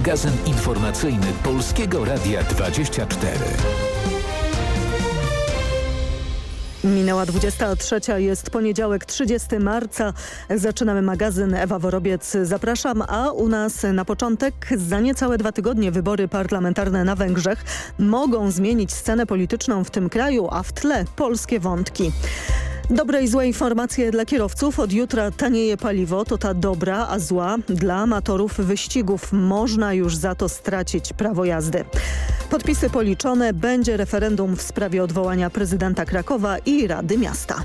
Magazyn informacyjny Polskiego Radia 24. Minęła 23, jest poniedziałek 30 marca. Zaczynamy magazyn. Ewa Worobiec, zapraszam. A u nas na początek za niecałe dwa tygodnie wybory parlamentarne na Węgrzech mogą zmienić scenę polityczną w tym kraju, a w tle polskie wątki. Dobre i złe informacje dla kierowców. Od jutra tanieje paliwo, to ta dobra, a zła dla amatorów wyścigów. Można już za to stracić prawo jazdy. Podpisy policzone, będzie referendum w sprawie odwołania prezydenta Krakowa i Rady Miasta.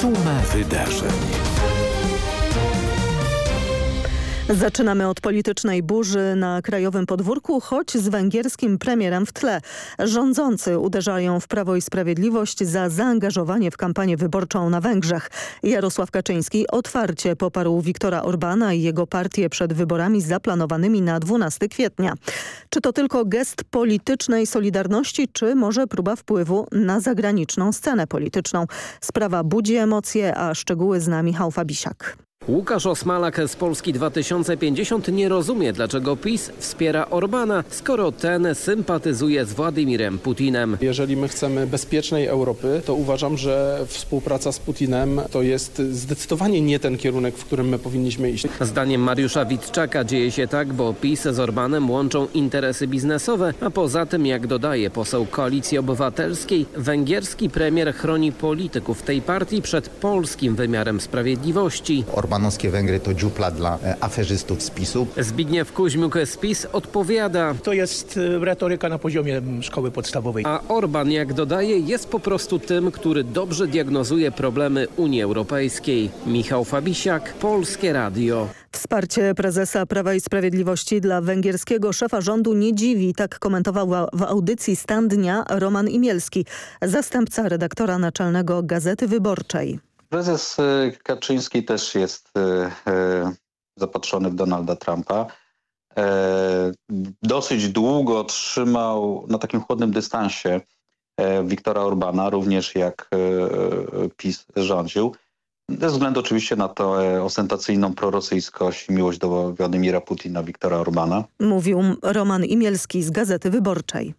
Suma wydarzeń. Zaczynamy od politycznej burzy na krajowym podwórku, choć z węgierskim premierem w tle. Rządzący uderzają w Prawo i Sprawiedliwość za zaangażowanie w kampanię wyborczą na Węgrzech. Jarosław Kaczyński otwarcie poparł Viktora Orbana i jego partię przed wyborami zaplanowanymi na 12 kwietnia. Czy to tylko gest politycznej solidarności, czy może próba wpływu na zagraniczną scenę polityczną? Sprawa budzi emocje, a szczegóły zna Michał Fabisiak. Łukasz Osmalak z Polski 2050 nie rozumie, dlaczego PiS wspiera Orbana, skoro ten sympatyzuje z Władimirem Putinem. Jeżeli my chcemy bezpiecznej Europy, to uważam, że współpraca z Putinem to jest zdecydowanie nie ten kierunek, w którym my powinniśmy iść. Zdaniem Mariusza Witczaka dzieje się tak, bo PiS z Orbanem łączą interesy biznesowe, a poza tym, jak dodaje poseł Koalicji Obywatelskiej, węgierski premier chroni polityków tej partii przed polskim wymiarem sprawiedliwości. Orbanowskie Węgry to dziupla dla e, aferzystów z PiSu. Zbigniew Kuźmiuk z PiS odpowiada, To jest y, retoryka na poziomie szkoły podstawowej. a Orban, jak dodaje, jest po prostu tym, który dobrze diagnozuje problemy Unii Europejskiej. Michał Fabisiak, Polskie Radio. Wsparcie prezesa Prawa i Sprawiedliwości dla węgierskiego szefa rządu nie dziwi, tak komentował w audycji Stan Dnia Roman Imielski, zastępca redaktora naczelnego Gazety Wyborczej. Prezes y, Kaczyński też jest y, y, zapatrzony w Donalda Trumpa. E, Dosyć długo trzymał na takim chłodnym dystansie e, Wiktora Orbana, również jak e, PiS rządził. Ze względu oczywiście na to e, ostentacyjną prorosyjskość i miłość do Władimira Putina, Wiktora Orbana. Mówił Roman Imielski z Gazety Wyborczej.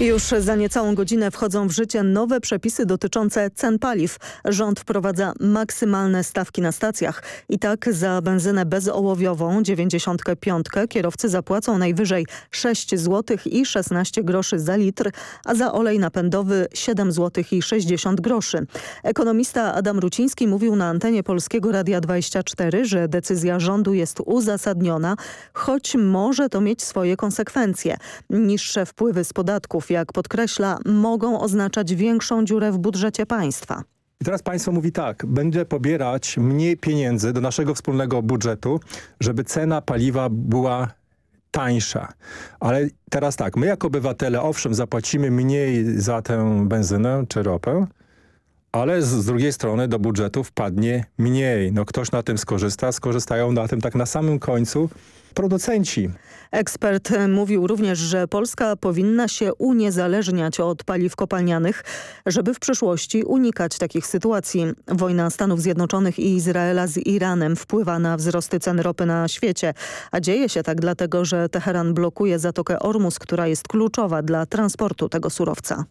Już za niecałą godzinę wchodzą w życie nowe przepisy dotyczące cen paliw. Rząd wprowadza maksymalne stawki na stacjach. I tak za benzynę bezołowiową 95 kierowcy zapłacą najwyżej 6 zł i 16 groszy za litr, a za olej napędowy 7 zł i 60 groszy. Ekonomista Adam Ruciński mówił na antenie Polskiego Radia 24, że decyzja rządu jest uzasadniona, choć może to mieć swoje konsekwencje. Niższe wpływy z podatków jak podkreśla, mogą oznaczać większą dziurę w budżecie państwa. I teraz państwo mówi tak, będzie pobierać mniej pieniędzy do naszego wspólnego budżetu, żeby cena paliwa była tańsza. Ale teraz tak, my jako obywatele owszem zapłacimy mniej za tę benzynę czy ropę, ale z, z drugiej strony do budżetu wpadnie mniej. No ktoś na tym skorzysta, skorzystają na tym tak na samym końcu producenci. Ekspert mówił również, że Polska powinna się uniezależniać od paliw kopalnianych, żeby w przyszłości unikać takich sytuacji. Wojna Stanów Zjednoczonych i Izraela z Iranem wpływa na wzrosty cen ropy na świecie, a dzieje się tak dlatego, że Teheran blokuje Zatokę Ormus, która jest kluczowa dla transportu tego surowca.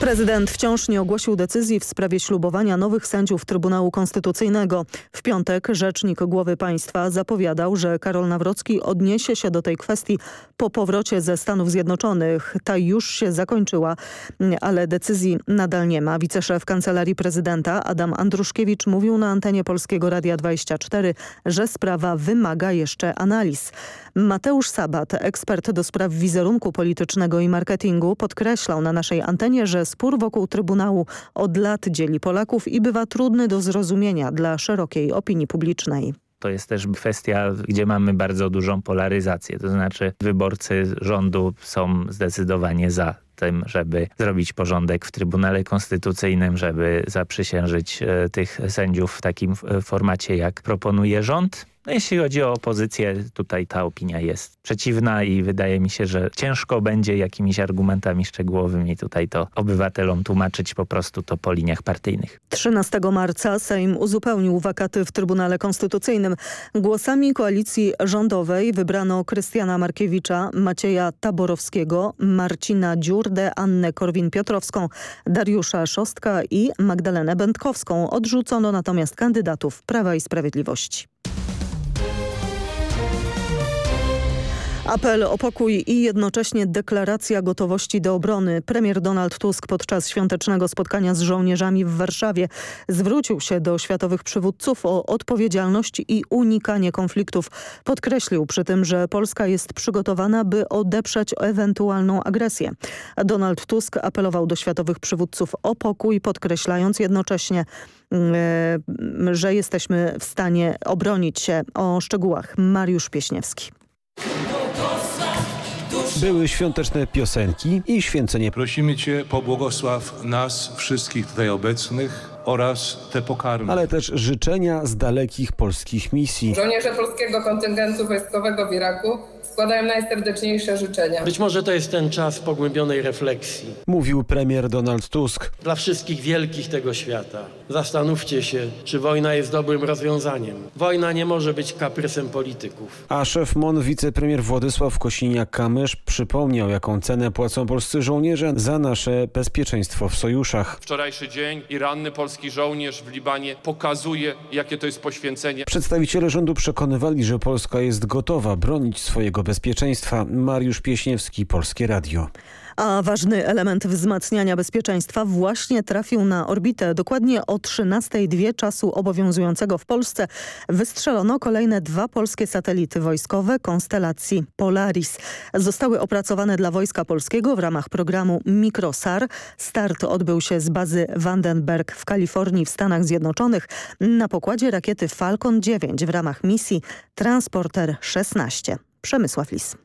Prezydent wciąż nie ogłosił decyzji w sprawie ślubowania nowych sędziów Trybunału Konstytucyjnego. W piątek rzecznik głowy państwa zapowiadał, że Karol Nawrocki odniesie się do tej kwestii po powrocie ze Stanów Zjednoczonych. Ta już się zakończyła, ale decyzji nadal nie ma. Wiceszef Kancelarii Prezydenta Adam Andruszkiewicz mówił na antenie Polskiego Radia 24, że sprawa wymaga jeszcze analiz. Mateusz Sabat, ekspert do spraw wizerunku politycznego i marketingu, podkreślał na naszej antenie, że spór wokół Trybunału od lat dzieli Polaków i bywa trudny do zrozumienia dla szerokiej opinii publicznej. To jest też kwestia, gdzie mamy bardzo dużą polaryzację. To znaczy wyborcy rządu są zdecydowanie za tym, żeby zrobić porządek w Trybunale Konstytucyjnym, żeby zaprzysiężyć e, tych sędziów w takim e, formacie, jak proponuje rząd. No jeśli chodzi o opozycję, tutaj ta opinia jest przeciwna i wydaje mi się, że ciężko będzie jakimiś argumentami szczegółowymi tutaj to obywatelom tłumaczyć po prostu to po liniach partyjnych. 13 marca Sejm uzupełnił wakaty w Trybunale Konstytucyjnym. Głosami koalicji rządowej wybrano Krystiana Markiewicza, Macieja Taborowskiego, Marcina Dziurdę, Annę Korwin-Piotrowską, Dariusza Szostka i Magdalenę Będkowską. Odrzucono natomiast kandydatów Prawa i Sprawiedliwości. Apel o pokój i jednocześnie deklaracja gotowości do obrony. Premier Donald Tusk podczas świątecznego spotkania z żołnierzami w Warszawie zwrócił się do światowych przywódców o odpowiedzialność i unikanie konfliktów. Podkreślił przy tym, że Polska jest przygotowana, by odeprzeć ewentualną agresję. Donald Tusk apelował do światowych przywódców o pokój, podkreślając jednocześnie, mm, że jesteśmy w stanie obronić się. O szczegółach Mariusz Pieśniewski. Były świąteczne piosenki i święcenie. Prosimy Cię, pobłogosław nas wszystkich tutaj obecnych oraz te pokarmy. Ale też życzenia z dalekich polskich misji. Żołnierze polskiego kontyngentu wojskowego w Iraku składają najserdeczniejsze życzenia. Być może to jest ten czas pogłębionej refleksji. Mówił premier Donald Tusk. Dla wszystkich wielkich tego świata. Zastanówcie się, czy wojna jest dobrym rozwiązaniem. Wojna nie może być kaprysem polityków. A szef MON, wicepremier Władysław Kosiniak-Kamysz przypomniał, jaką cenę płacą polscy żołnierze za nasze bezpieczeństwo w sojuszach. Wczorajszy dzień i ranny polski żołnierz w Libanie pokazuje, jakie to jest poświęcenie. Przedstawiciele rządu przekonywali, że Polska jest gotowa bronić swojego bezpieczeństwa. Mariusz Pieśniewski, Polskie Radio. A ważny element wzmacniania bezpieczeństwa właśnie trafił na orbitę. Dokładnie o 13.02 czasu obowiązującego w Polsce wystrzelono kolejne dwa polskie satelity wojskowe konstelacji Polaris. Zostały opracowane dla Wojska Polskiego w ramach programu Mikrosar. Start odbył się z bazy Vandenberg w Kalifornii w Stanach Zjednoczonych na pokładzie rakiety Falcon 9 w ramach misji Transporter 16. Przemysław Lis.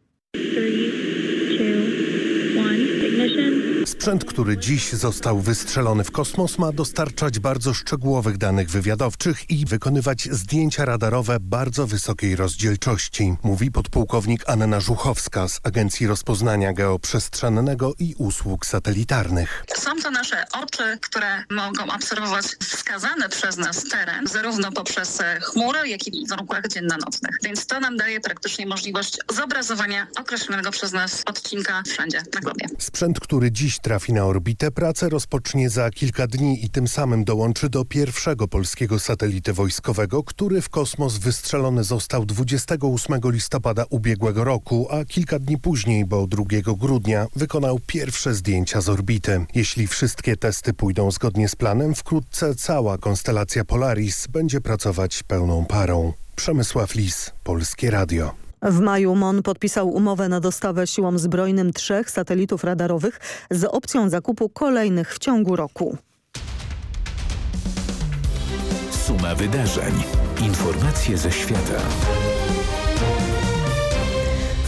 Sprzęt, który dziś został wystrzelony w kosmos ma dostarczać bardzo szczegółowych danych wywiadowczych i wykonywać zdjęcia radarowe bardzo wysokiej rozdzielczości, mówi podpułkownik Anna Żuchowska z Agencji Rozpoznania Geoprzestrzennego i Usług Satelitarnych. Są to nasze oczy, które mogą obserwować wskazany przez nas teren, zarówno poprzez chmury, jak i w warunkach dzienno-nocnych. Więc to nam daje praktycznie możliwość zobrazowania określonego przez nas odcinka wszędzie na globie. Sprzęt, który dziś trafi na orbitę, pracę rozpocznie za kilka dni i tym samym dołączy do pierwszego polskiego satelity wojskowego, który w kosmos wystrzelony został 28 listopada ubiegłego roku, a kilka dni później, bo 2 grudnia, wykonał pierwsze zdjęcia z orbity. Jeśli wszystkie testy pójdą zgodnie z planem, wkrótce cała konstelacja Polaris będzie pracować pełną parą. Przemysław Lis, Polskie Radio. W maju MON podpisał umowę na dostawę siłom zbrojnym trzech satelitów radarowych z opcją zakupu kolejnych w ciągu roku. Suma wydarzeń. Informacje ze świata.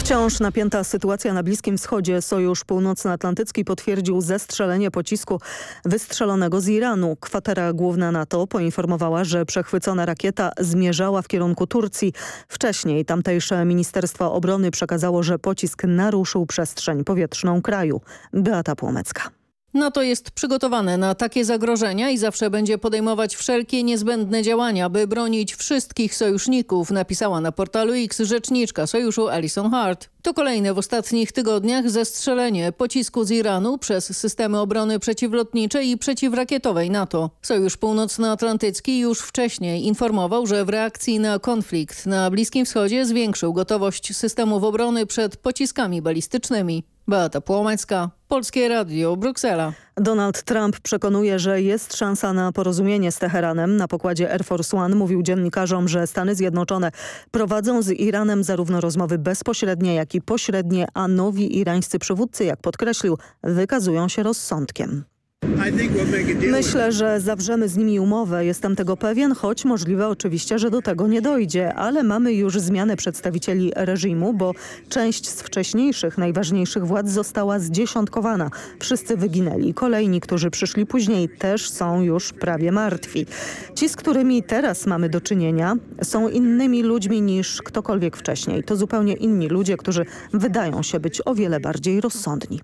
Wciąż napięta sytuacja na Bliskim Wschodzie. Sojusz Północnoatlantycki potwierdził zestrzelenie pocisku wystrzelonego z Iranu. Kwatera główna NATO poinformowała, że przechwycona rakieta zmierzała w kierunku Turcji. Wcześniej tamtejsze Ministerstwo Obrony przekazało, że pocisk naruszył przestrzeń powietrzną kraju. Beata Płomecka. NATO jest przygotowane na takie zagrożenia i zawsze będzie podejmować wszelkie niezbędne działania, by bronić wszystkich sojuszników, napisała na portalu X rzeczniczka sojuszu Alison Hart. To kolejne w ostatnich tygodniach zestrzelenie pocisku z Iranu przez systemy obrony przeciwlotniczej i przeciwrakietowej NATO. Sojusz Północnoatlantycki już wcześniej informował, że w reakcji na konflikt na Bliskim Wschodzie zwiększył gotowość systemów obrony przed pociskami balistycznymi. Beata Płomecka, Polskie Radio, Bruksela. Donald Trump przekonuje, że jest szansa na porozumienie z Teheranem. Na pokładzie Air Force One mówił dziennikarzom, że Stany Zjednoczone prowadzą z Iranem zarówno rozmowy bezpośrednie, jak i pośrednie, a nowi irańscy przywódcy, jak podkreślił, wykazują się rozsądkiem. Myślę, że zawrzemy z nimi umowę. Jestem tego pewien, choć możliwe oczywiście, że do tego nie dojdzie. Ale mamy już zmianę przedstawicieli reżimu, bo część z wcześniejszych, najważniejszych władz została zdziesiątkowana. Wszyscy wyginęli. Kolejni, którzy przyszli później też są już prawie martwi. Ci, z którymi teraz mamy do czynienia są innymi ludźmi niż ktokolwiek wcześniej. To zupełnie inni ludzie, którzy wydają się być o wiele bardziej rozsądni.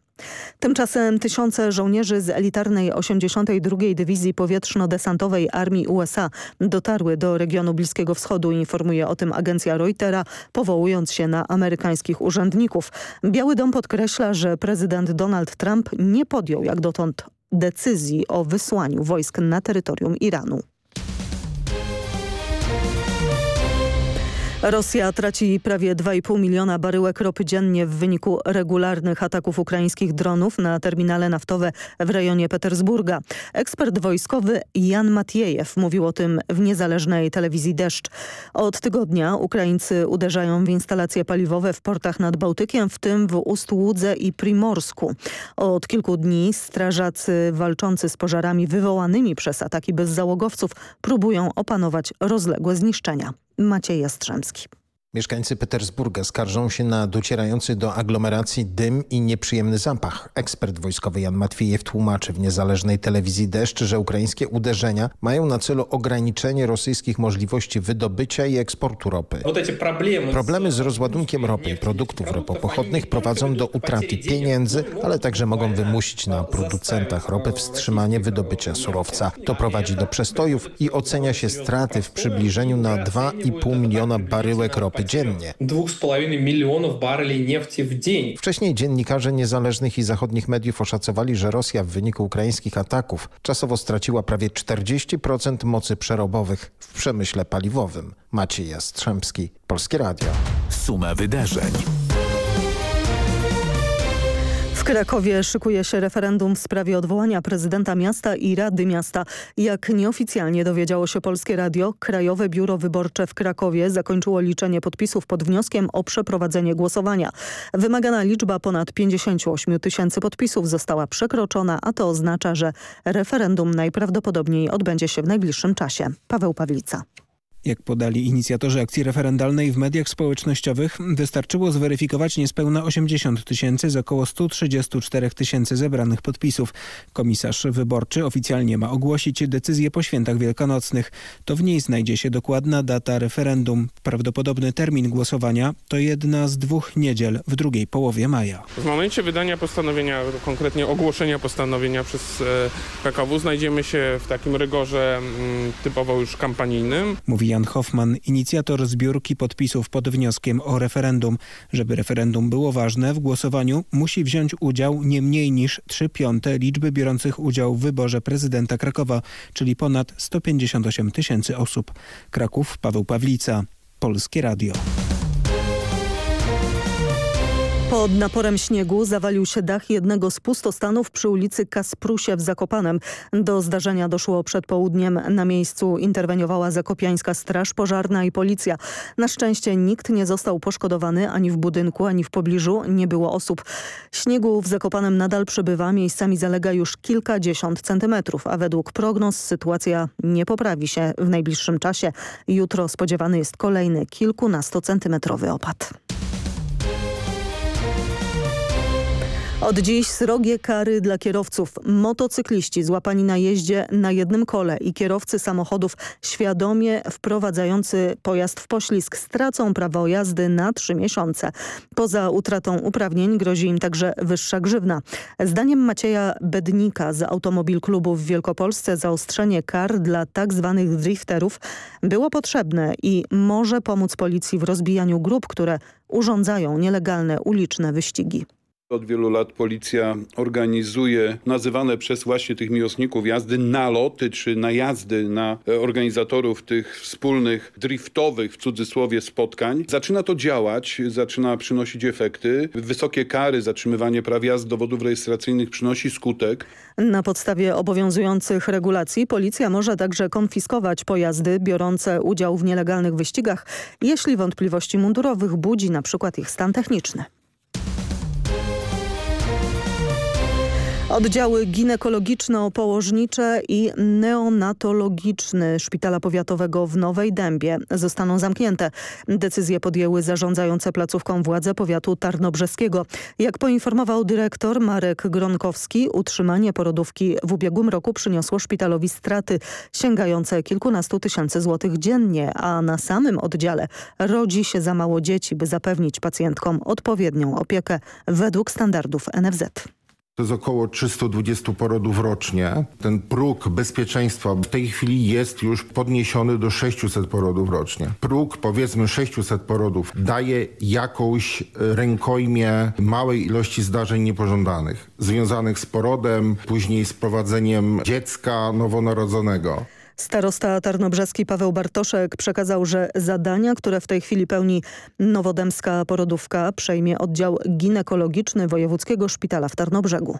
Tymczasem tysiące żołnierzy z elitarnej 82. Dywizji Powietrzno-Desantowej Armii USA dotarły do regionu Bliskiego Wschodu, informuje o tym agencja Reutera, powołując się na amerykańskich urzędników. Biały Dom podkreśla, że prezydent Donald Trump nie podjął jak dotąd decyzji o wysłaniu wojsk na terytorium Iranu. Rosja traci prawie 2,5 miliona baryłek ropy dziennie w wyniku regularnych ataków ukraińskich dronów na terminale naftowe w rejonie Petersburga. Ekspert wojskowy Jan Matiejew mówił o tym w niezależnej telewizji Deszcz. Od tygodnia Ukraińcy uderzają w instalacje paliwowe w portach nad Bałtykiem, w tym w Ustłudze i Primorsku. Od kilku dni strażacy walczący z pożarami wywołanymi przez ataki bezzałogowców próbują opanować rozległe zniszczenia. Maciej Jastrzębski. Mieszkańcy Petersburga skarżą się na docierający do aglomeracji dym i nieprzyjemny zapach. Ekspert wojskowy Jan Matwiejew tłumaczy w niezależnej telewizji Deszcz, że ukraińskie uderzenia mają na celu ograniczenie rosyjskich możliwości wydobycia i eksportu ropy. Problemy z rozładunkiem ropy i produktów ropopochodnych prowadzą do utraty pieniędzy, ale także mogą wymusić na producentach ropy wstrzymanie wydobycia surowca. To prowadzi do przestojów i ocenia się straty w przybliżeniu na 2,5 miliona baryłek ropy dziennie. 2,5 milionów baryli niefti w dzień. Wcześniej dziennikarze niezależnych i zachodnich mediów oszacowali, że Rosja w wyniku ukraińskich ataków czasowo straciła prawie 40% mocy przerobowych w przemyśle paliwowym. Maciej Jastrzębski, Polskie Radio. Suma wydarzeń. W Krakowie szykuje się referendum w sprawie odwołania prezydenta miasta i Rady Miasta. Jak nieoficjalnie dowiedziało się Polskie Radio, Krajowe Biuro Wyborcze w Krakowie zakończyło liczenie podpisów pod wnioskiem o przeprowadzenie głosowania. Wymagana liczba ponad 58 tysięcy podpisów została przekroczona, a to oznacza, że referendum najprawdopodobniej odbędzie się w najbliższym czasie. Paweł Pawlica. Jak podali inicjatorzy akcji referendalnej w mediach społecznościowych, wystarczyło zweryfikować niespełna 80 tysięcy z około 134 tysięcy zebranych podpisów. Komisarz wyborczy oficjalnie ma ogłosić decyzję po świętach wielkanocnych. To w niej znajdzie się dokładna data referendum. Prawdopodobny termin głosowania to jedna z dwóch niedziel w drugiej połowie maja. W momencie wydania postanowienia, konkretnie ogłoszenia postanowienia przez PKW znajdziemy się w takim rygorze typowo już kampanijnym. Mówi Jan Hoffman, inicjator zbiórki podpisów pod wnioskiem o referendum. Żeby referendum było ważne, w głosowaniu musi wziąć udział nie mniej niż 3 piąte liczby biorących udział w wyborze prezydenta Krakowa, czyli ponad 158 tysięcy osób. Kraków, Paweł Pawlica, Polskie Radio. Pod naporem śniegu zawalił się dach jednego z pustostanów przy ulicy Kasprusie w Zakopanem. Do zdarzenia doszło przed południem. Na miejscu interweniowała Zakopiańska Straż Pożarna i Policja. Na szczęście nikt nie został poszkodowany ani w budynku, ani w pobliżu. Nie było osób. Śniegu w Zakopanem nadal przybywa. Miejscami zalega już kilkadziesiąt centymetrów, a według prognoz sytuacja nie poprawi się w najbliższym czasie. Jutro spodziewany jest kolejny kilkunastocentymetrowy opad. Od dziś srogie kary dla kierowców. Motocykliści złapani na jeździe na jednym kole i kierowcy samochodów świadomie wprowadzający pojazd w poślizg stracą prawo jazdy na trzy miesiące. Poza utratą uprawnień grozi im także wyższa grzywna. Zdaniem Macieja Bednika z Automobil Klubu w Wielkopolsce zaostrzenie kar dla tak zwanych drifterów było potrzebne i może pomóc policji w rozbijaniu grup, które urządzają nielegalne uliczne wyścigi. Od wielu lat policja organizuje nazywane przez właśnie tych miłosników jazdy naloty czy najazdy na organizatorów tych wspólnych driftowych w cudzysłowie spotkań. Zaczyna to działać, zaczyna przynosić efekty. Wysokie kary, zatrzymywanie praw jazd dowodów rejestracyjnych przynosi skutek. Na podstawie obowiązujących regulacji policja może także konfiskować pojazdy biorące udział w nielegalnych wyścigach, jeśli wątpliwości mundurowych budzi na przykład ich stan techniczny. Oddziały ginekologiczno-położnicze i neonatologiczny Szpitala Powiatowego w Nowej Dębie zostaną zamknięte. Decyzje podjęły zarządzające placówką władze powiatu tarnobrzeskiego. Jak poinformował dyrektor Marek Gronkowski, utrzymanie porodówki w ubiegłym roku przyniosło szpitalowi straty sięgające kilkunastu tysięcy złotych dziennie, a na samym oddziale rodzi się za mało dzieci, by zapewnić pacjentkom odpowiednią opiekę według standardów NFZ. To jest około 320 porodów rocznie. Ten próg bezpieczeństwa w tej chwili jest już podniesiony do 600 porodów rocznie. Próg powiedzmy 600 porodów daje jakąś rękojmię małej ilości zdarzeń niepożądanych związanych z porodem, później z prowadzeniem dziecka nowonarodzonego. Starosta tarnobrzeski Paweł Bartoszek przekazał, że zadania, które w tej chwili pełni Nowodębska Porodówka przejmie oddział ginekologiczny Wojewódzkiego Szpitala w Tarnobrzegu.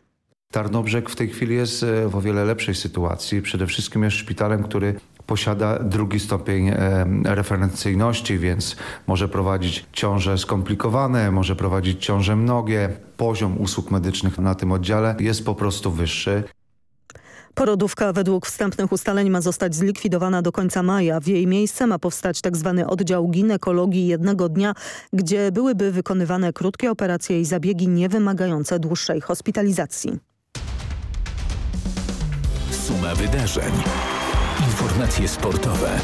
Tarnobrzeg w tej chwili jest w o wiele lepszej sytuacji. Przede wszystkim jest szpitalem, który posiada drugi stopień referencyjności, więc może prowadzić ciąże skomplikowane, może prowadzić ciąże mnogie. Poziom usług medycznych na tym oddziale jest po prostu wyższy. Porodówka według wstępnych ustaleń ma zostać zlikwidowana do końca maja. W jej miejsce ma powstać tzw. Tak oddział ginekologii jednego dnia, gdzie byłyby wykonywane krótkie operacje i zabiegi niewymagające dłuższej hospitalizacji. Suma wydarzeń. Informacje sportowe.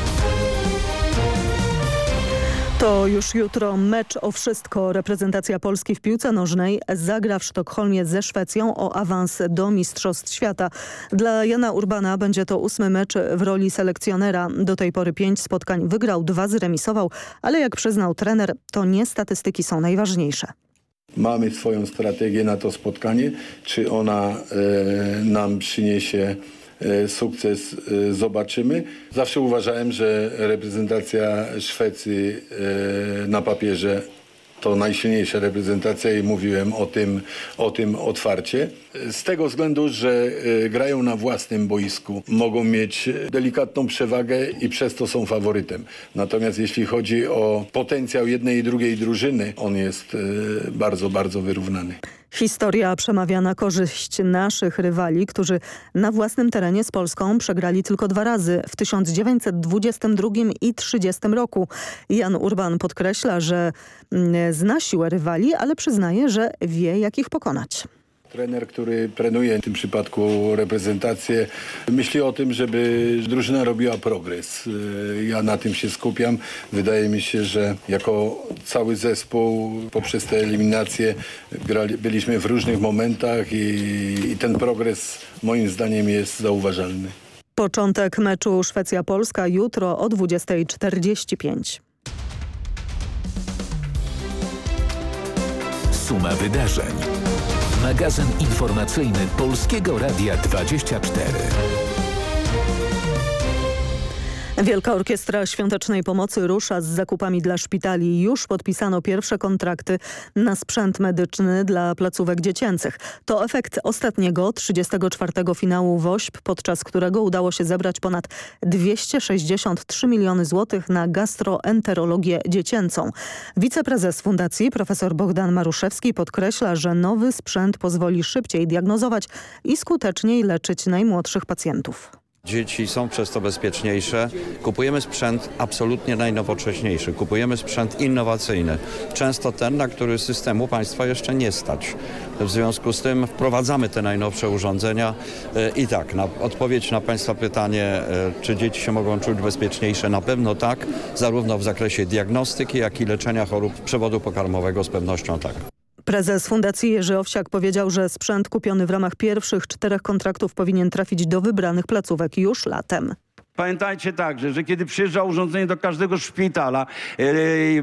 To już jutro mecz o wszystko. Reprezentacja Polski w piłce nożnej zagra w Sztokholmie ze Szwecją o awans do Mistrzostw Świata. Dla Jana Urbana będzie to ósmy mecz w roli selekcjonera. Do tej pory pięć spotkań wygrał, dwa zremisował, ale jak przyznał trener, to nie statystyki są najważniejsze. Mamy swoją strategię na to spotkanie. Czy ona e, nam przyniesie sukces zobaczymy. Zawsze uważałem, że reprezentacja Szwecji na papierze to najsilniejsza reprezentacja i mówiłem o tym, o tym otwarcie. Z tego względu, że grają na własnym boisku, mogą mieć delikatną przewagę i przez to są faworytem. Natomiast jeśli chodzi o potencjał jednej i drugiej drużyny, on jest bardzo, bardzo wyrównany. Historia przemawia na korzyść naszych rywali, którzy na własnym terenie z Polską przegrali tylko dwa razy w 1922 i 30 roku. Jan Urban podkreśla, że zna siłę rywali, ale przyznaje, że wie jak ich pokonać. Trener, który trenuje w tym przypadku reprezentację, myśli o tym, żeby drużyna robiła progres. Ja na tym się skupiam. Wydaje mi się, że jako cały zespół poprzez te eliminacje grali, byliśmy w różnych momentach i, i ten progres moim zdaniem jest zauważalny. Początek meczu Szwecja-Polska jutro o 20.45. Suma wydarzeń. Magazyn informacyjny Polskiego Radia 24. Wielka Orkiestra Świątecznej Pomocy rusza z zakupami dla szpitali. Już podpisano pierwsze kontrakty na sprzęt medyczny dla placówek dziecięcych. To efekt ostatniego, 34. finału WOŚP, podczas którego udało się zebrać ponad 263 miliony złotych na gastroenterologię dziecięcą. Wiceprezes fundacji profesor Bogdan Maruszewski podkreśla, że nowy sprzęt pozwoli szybciej diagnozować i skuteczniej leczyć najmłodszych pacjentów. Dzieci są przez to bezpieczniejsze. Kupujemy sprzęt absolutnie najnowocześniejszy. Kupujemy sprzęt innowacyjny. Często ten, na który systemu państwa jeszcze nie stać. W związku z tym wprowadzamy te najnowsze urządzenia i tak, na odpowiedź na państwa pytanie, czy dzieci się mogą czuć bezpieczniejsze, na pewno tak, zarówno w zakresie diagnostyki, jak i leczenia chorób przewodu pokarmowego z pewnością tak. Prezes Fundacji Jerzy Owsiak powiedział, że sprzęt kupiony w ramach pierwszych czterech kontraktów powinien trafić do wybranych placówek już latem. Pamiętajcie także, że kiedy przyjeżdża urządzenie do każdego szpitala,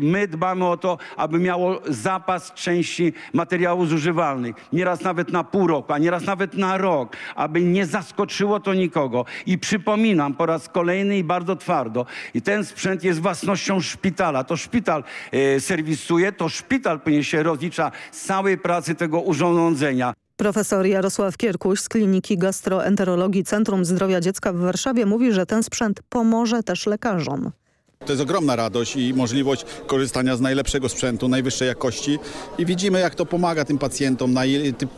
my dbamy o to, aby miało zapas części materiałów zużywalnych. Nieraz nawet na pół roku, a nieraz nawet na rok, aby nie zaskoczyło to nikogo. I przypominam po raz kolejny i bardzo twardo, i ten sprzęt jest własnością szpitala. To szpital serwisuje, to szpital powinien się rozlicza całej pracy tego urządzenia. Profesor Jarosław Kierkuś z Kliniki Gastroenterologii Centrum Zdrowia Dziecka w Warszawie mówi, że ten sprzęt pomoże też lekarzom. To jest ogromna radość i możliwość korzystania z najlepszego sprzętu, najwyższej jakości i widzimy jak to pomaga tym pacjentom.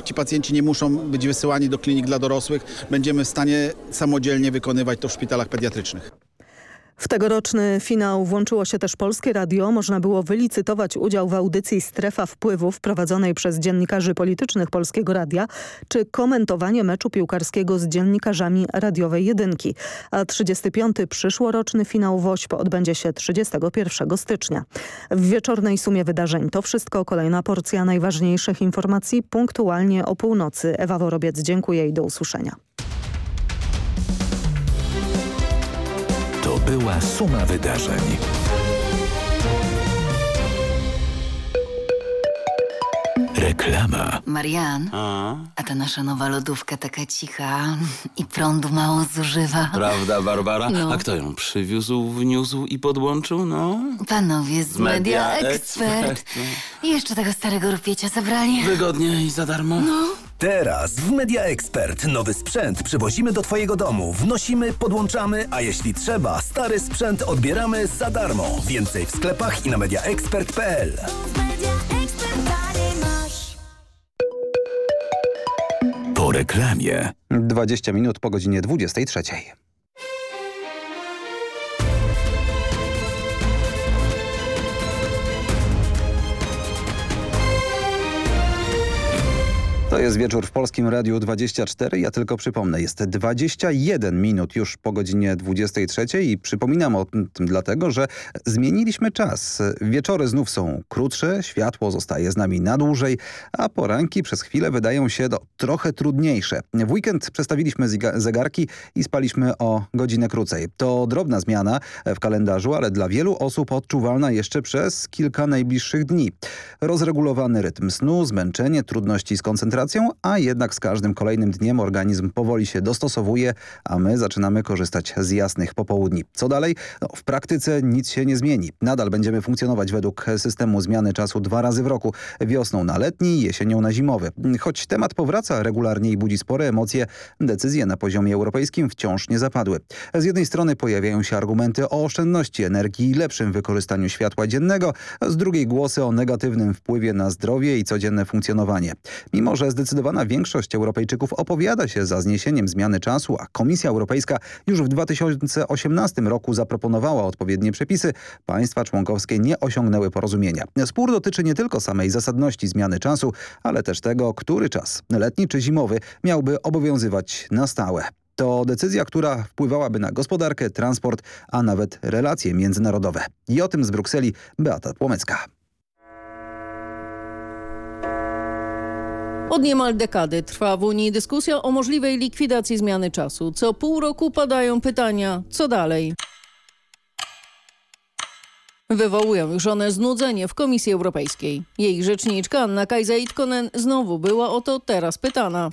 Ci pacjenci nie muszą być wysyłani do klinik dla dorosłych. Będziemy w stanie samodzielnie wykonywać to w szpitalach pediatrycznych. W tegoroczny finał włączyło się też Polskie Radio. Można było wylicytować udział w audycji Strefa Wpływów prowadzonej przez dziennikarzy politycznych Polskiego Radia, czy komentowanie meczu piłkarskiego z dziennikarzami radiowej jedynki. A 35. przyszłoroczny finał WOŚP odbędzie się 31 stycznia. W wieczornej sumie wydarzeń to wszystko. Kolejna porcja najważniejszych informacji punktualnie o północy. Ewa Worobiec, dziękuję i do usłyszenia. To była suma wydarzeń. Reklama. Marian, a? a ta nasza nowa lodówka taka cicha i prądu mało zużywa. Prawda, Barbara? No. A kto ją przywiózł, wniósł i podłączył? No. Panowie z, Z Media Media Expert. Expert, I jeszcze tego starego rupiecia zabrali. Wygodnie i za darmo? No. Teraz w Media Expert nowy sprzęt przywozimy do Twojego domu, wnosimy, podłączamy, a jeśli trzeba, stary sprzęt odbieramy za darmo. Więcej w sklepach i na mediaexpert.pl. Po reklamie. 20 minut po godzinie 23. To jest wieczór w Polskim Radiu 24. Ja tylko przypomnę, jest 21 minut już po godzinie 23 i przypominam o tym dlatego, że zmieniliśmy czas. Wieczory znów są krótsze, światło zostaje z nami na dłużej, a poranki przez chwilę wydają się do, trochę trudniejsze. W weekend przestawiliśmy zegarki i spaliśmy o godzinę krócej. To drobna zmiana w kalendarzu, ale dla wielu osób odczuwalna jeszcze przez kilka najbliższych dni. Rozregulowany rytm snu, zmęczenie, trudności z koncentracją, a jednak z każdym kolejnym dniem organizm powoli się dostosowuje, a my zaczynamy korzystać z jasnych popołudni. Co dalej? No, w praktyce nic się nie zmieni. Nadal będziemy funkcjonować według systemu zmiany czasu dwa razy w roku. Wiosną na letni, jesienią na zimowy. Choć temat powraca regularnie i budzi spore emocje, decyzje na poziomie europejskim wciąż nie zapadły. Z jednej strony pojawiają się argumenty o oszczędności energii i lepszym wykorzystaniu światła dziennego, z drugiej głosy o negatywnym wpływie na zdrowie i codzienne funkcjonowanie. Mimo, że zdecydowana większość Europejczyków opowiada się za zniesieniem zmiany czasu, a Komisja Europejska już w 2018 roku zaproponowała odpowiednie przepisy, państwa członkowskie nie osiągnęły porozumienia. Spór dotyczy nie tylko samej zasadności zmiany czasu, ale też tego, który czas, letni czy zimowy, miałby obowiązywać na stałe. To decyzja, która wpływałaby na gospodarkę, transport, a nawet relacje międzynarodowe. I o tym z Brukseli Beata Płomecka. Od niemal dekady trwa w Unii dyskusja o możliwej likwidacji zmiany czasu. Co pół roku padają pytania, co dalej? Wywołują już one znudzenie w Komisji Europejskiej. Jej rzeczniczka Anna Kajza-Itkonen znowu była o to teraz pytana.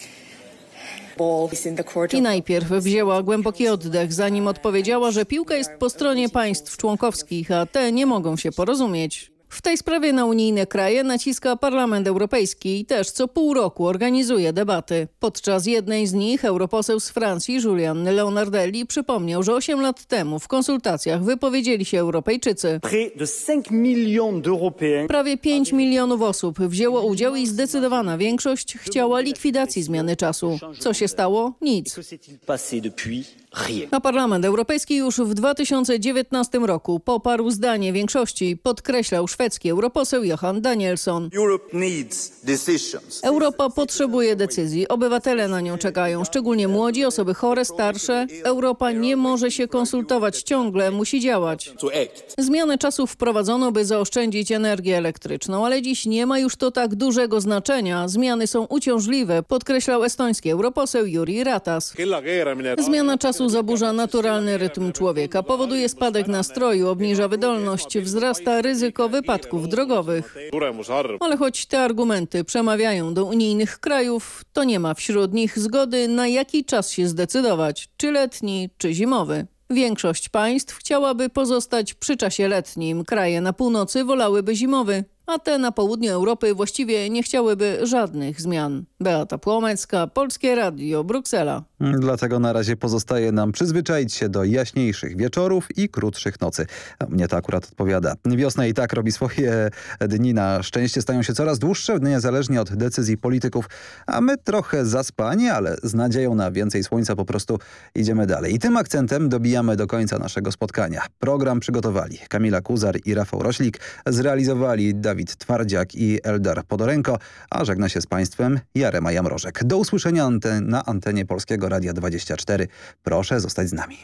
I najpierw wzięła głęboki oddech, zanim odpowiedziała, że piłka jest po stronie państw członkowskich, a te nie mogą się porozumieć. W tej sprawie na unijne kraje naciska Parlament Europejski i też co pół roku organizuje debaty. Podczas jednej z nich europoseł z Francji Julian Leonardelli przypomniał, że 8 lat temu w konsultacjach wypowiedzieli się Europejczycy. Prawie 5 milionów osób wzięło udział i zdecydowana większość chciała likwidacji zmiany czasu. Co się stało? Nic. A Parlament Europejski już w 2019 roku poparł zdanie większości, podkreślał szwedzki europoseł Johan Danielsson. Europa potrzebuje decyzji, obywatele na nią czekają, szczególnie młodzi, osoby chore, starsze. Europa nie może się konsultować ciągle, musi działać. Zmianę czasu wprowadzono, by zaoszczędzić energię elektryczną, ale dziś nie ma już to tak dużego znaczenia. Zmiany są uciążliwe, podkreślał estoński europoseł Juri Ratas. Zmiana czasu zaburza naturalny rytm człowieka, powoduje spadek nastroju, obniża wydolność, wzrasta ryzyko wypadków drogowych. Ale choć te argumenty przemawiają do unijnych krajów, to nie ma wśród nich zgody na jaki czas się zdecydować, czy letni, czy zimowy. Większość państw chciałaby pozostać przy czasie letnim. Kraje na północy wolałyby zimowy, a te na południu Europy właściwie nie chciałyby żadnych zmian. Beata Płomecka, Polskie Radio, Bruksela. Dlatego na razie pozostaje nam przyzwyczaić się do jaśniejszych wieczorów i krótszych nocy. Mnie to akurat odpowiada. Wiosna i tak robi swoje dni. Na szczęście stają się coraz dłuższe, niezależnie od decyzji polityków. A my trochę zaspani, ale z nadzieją na więcej słońca po prostu idziemy dalej. I tym akcentem dobijamy do końca naszego spotkania. Program przygotowali Kamila Kuzar i Rafał Roślik. Zrealizowali Dawid Twardziak i Eldar Podorenko. A żegna się z Państwem Jarema Jamrożek. Do usłyszenia na antenie Polskiego Radia 24. Proszę zostać z nami.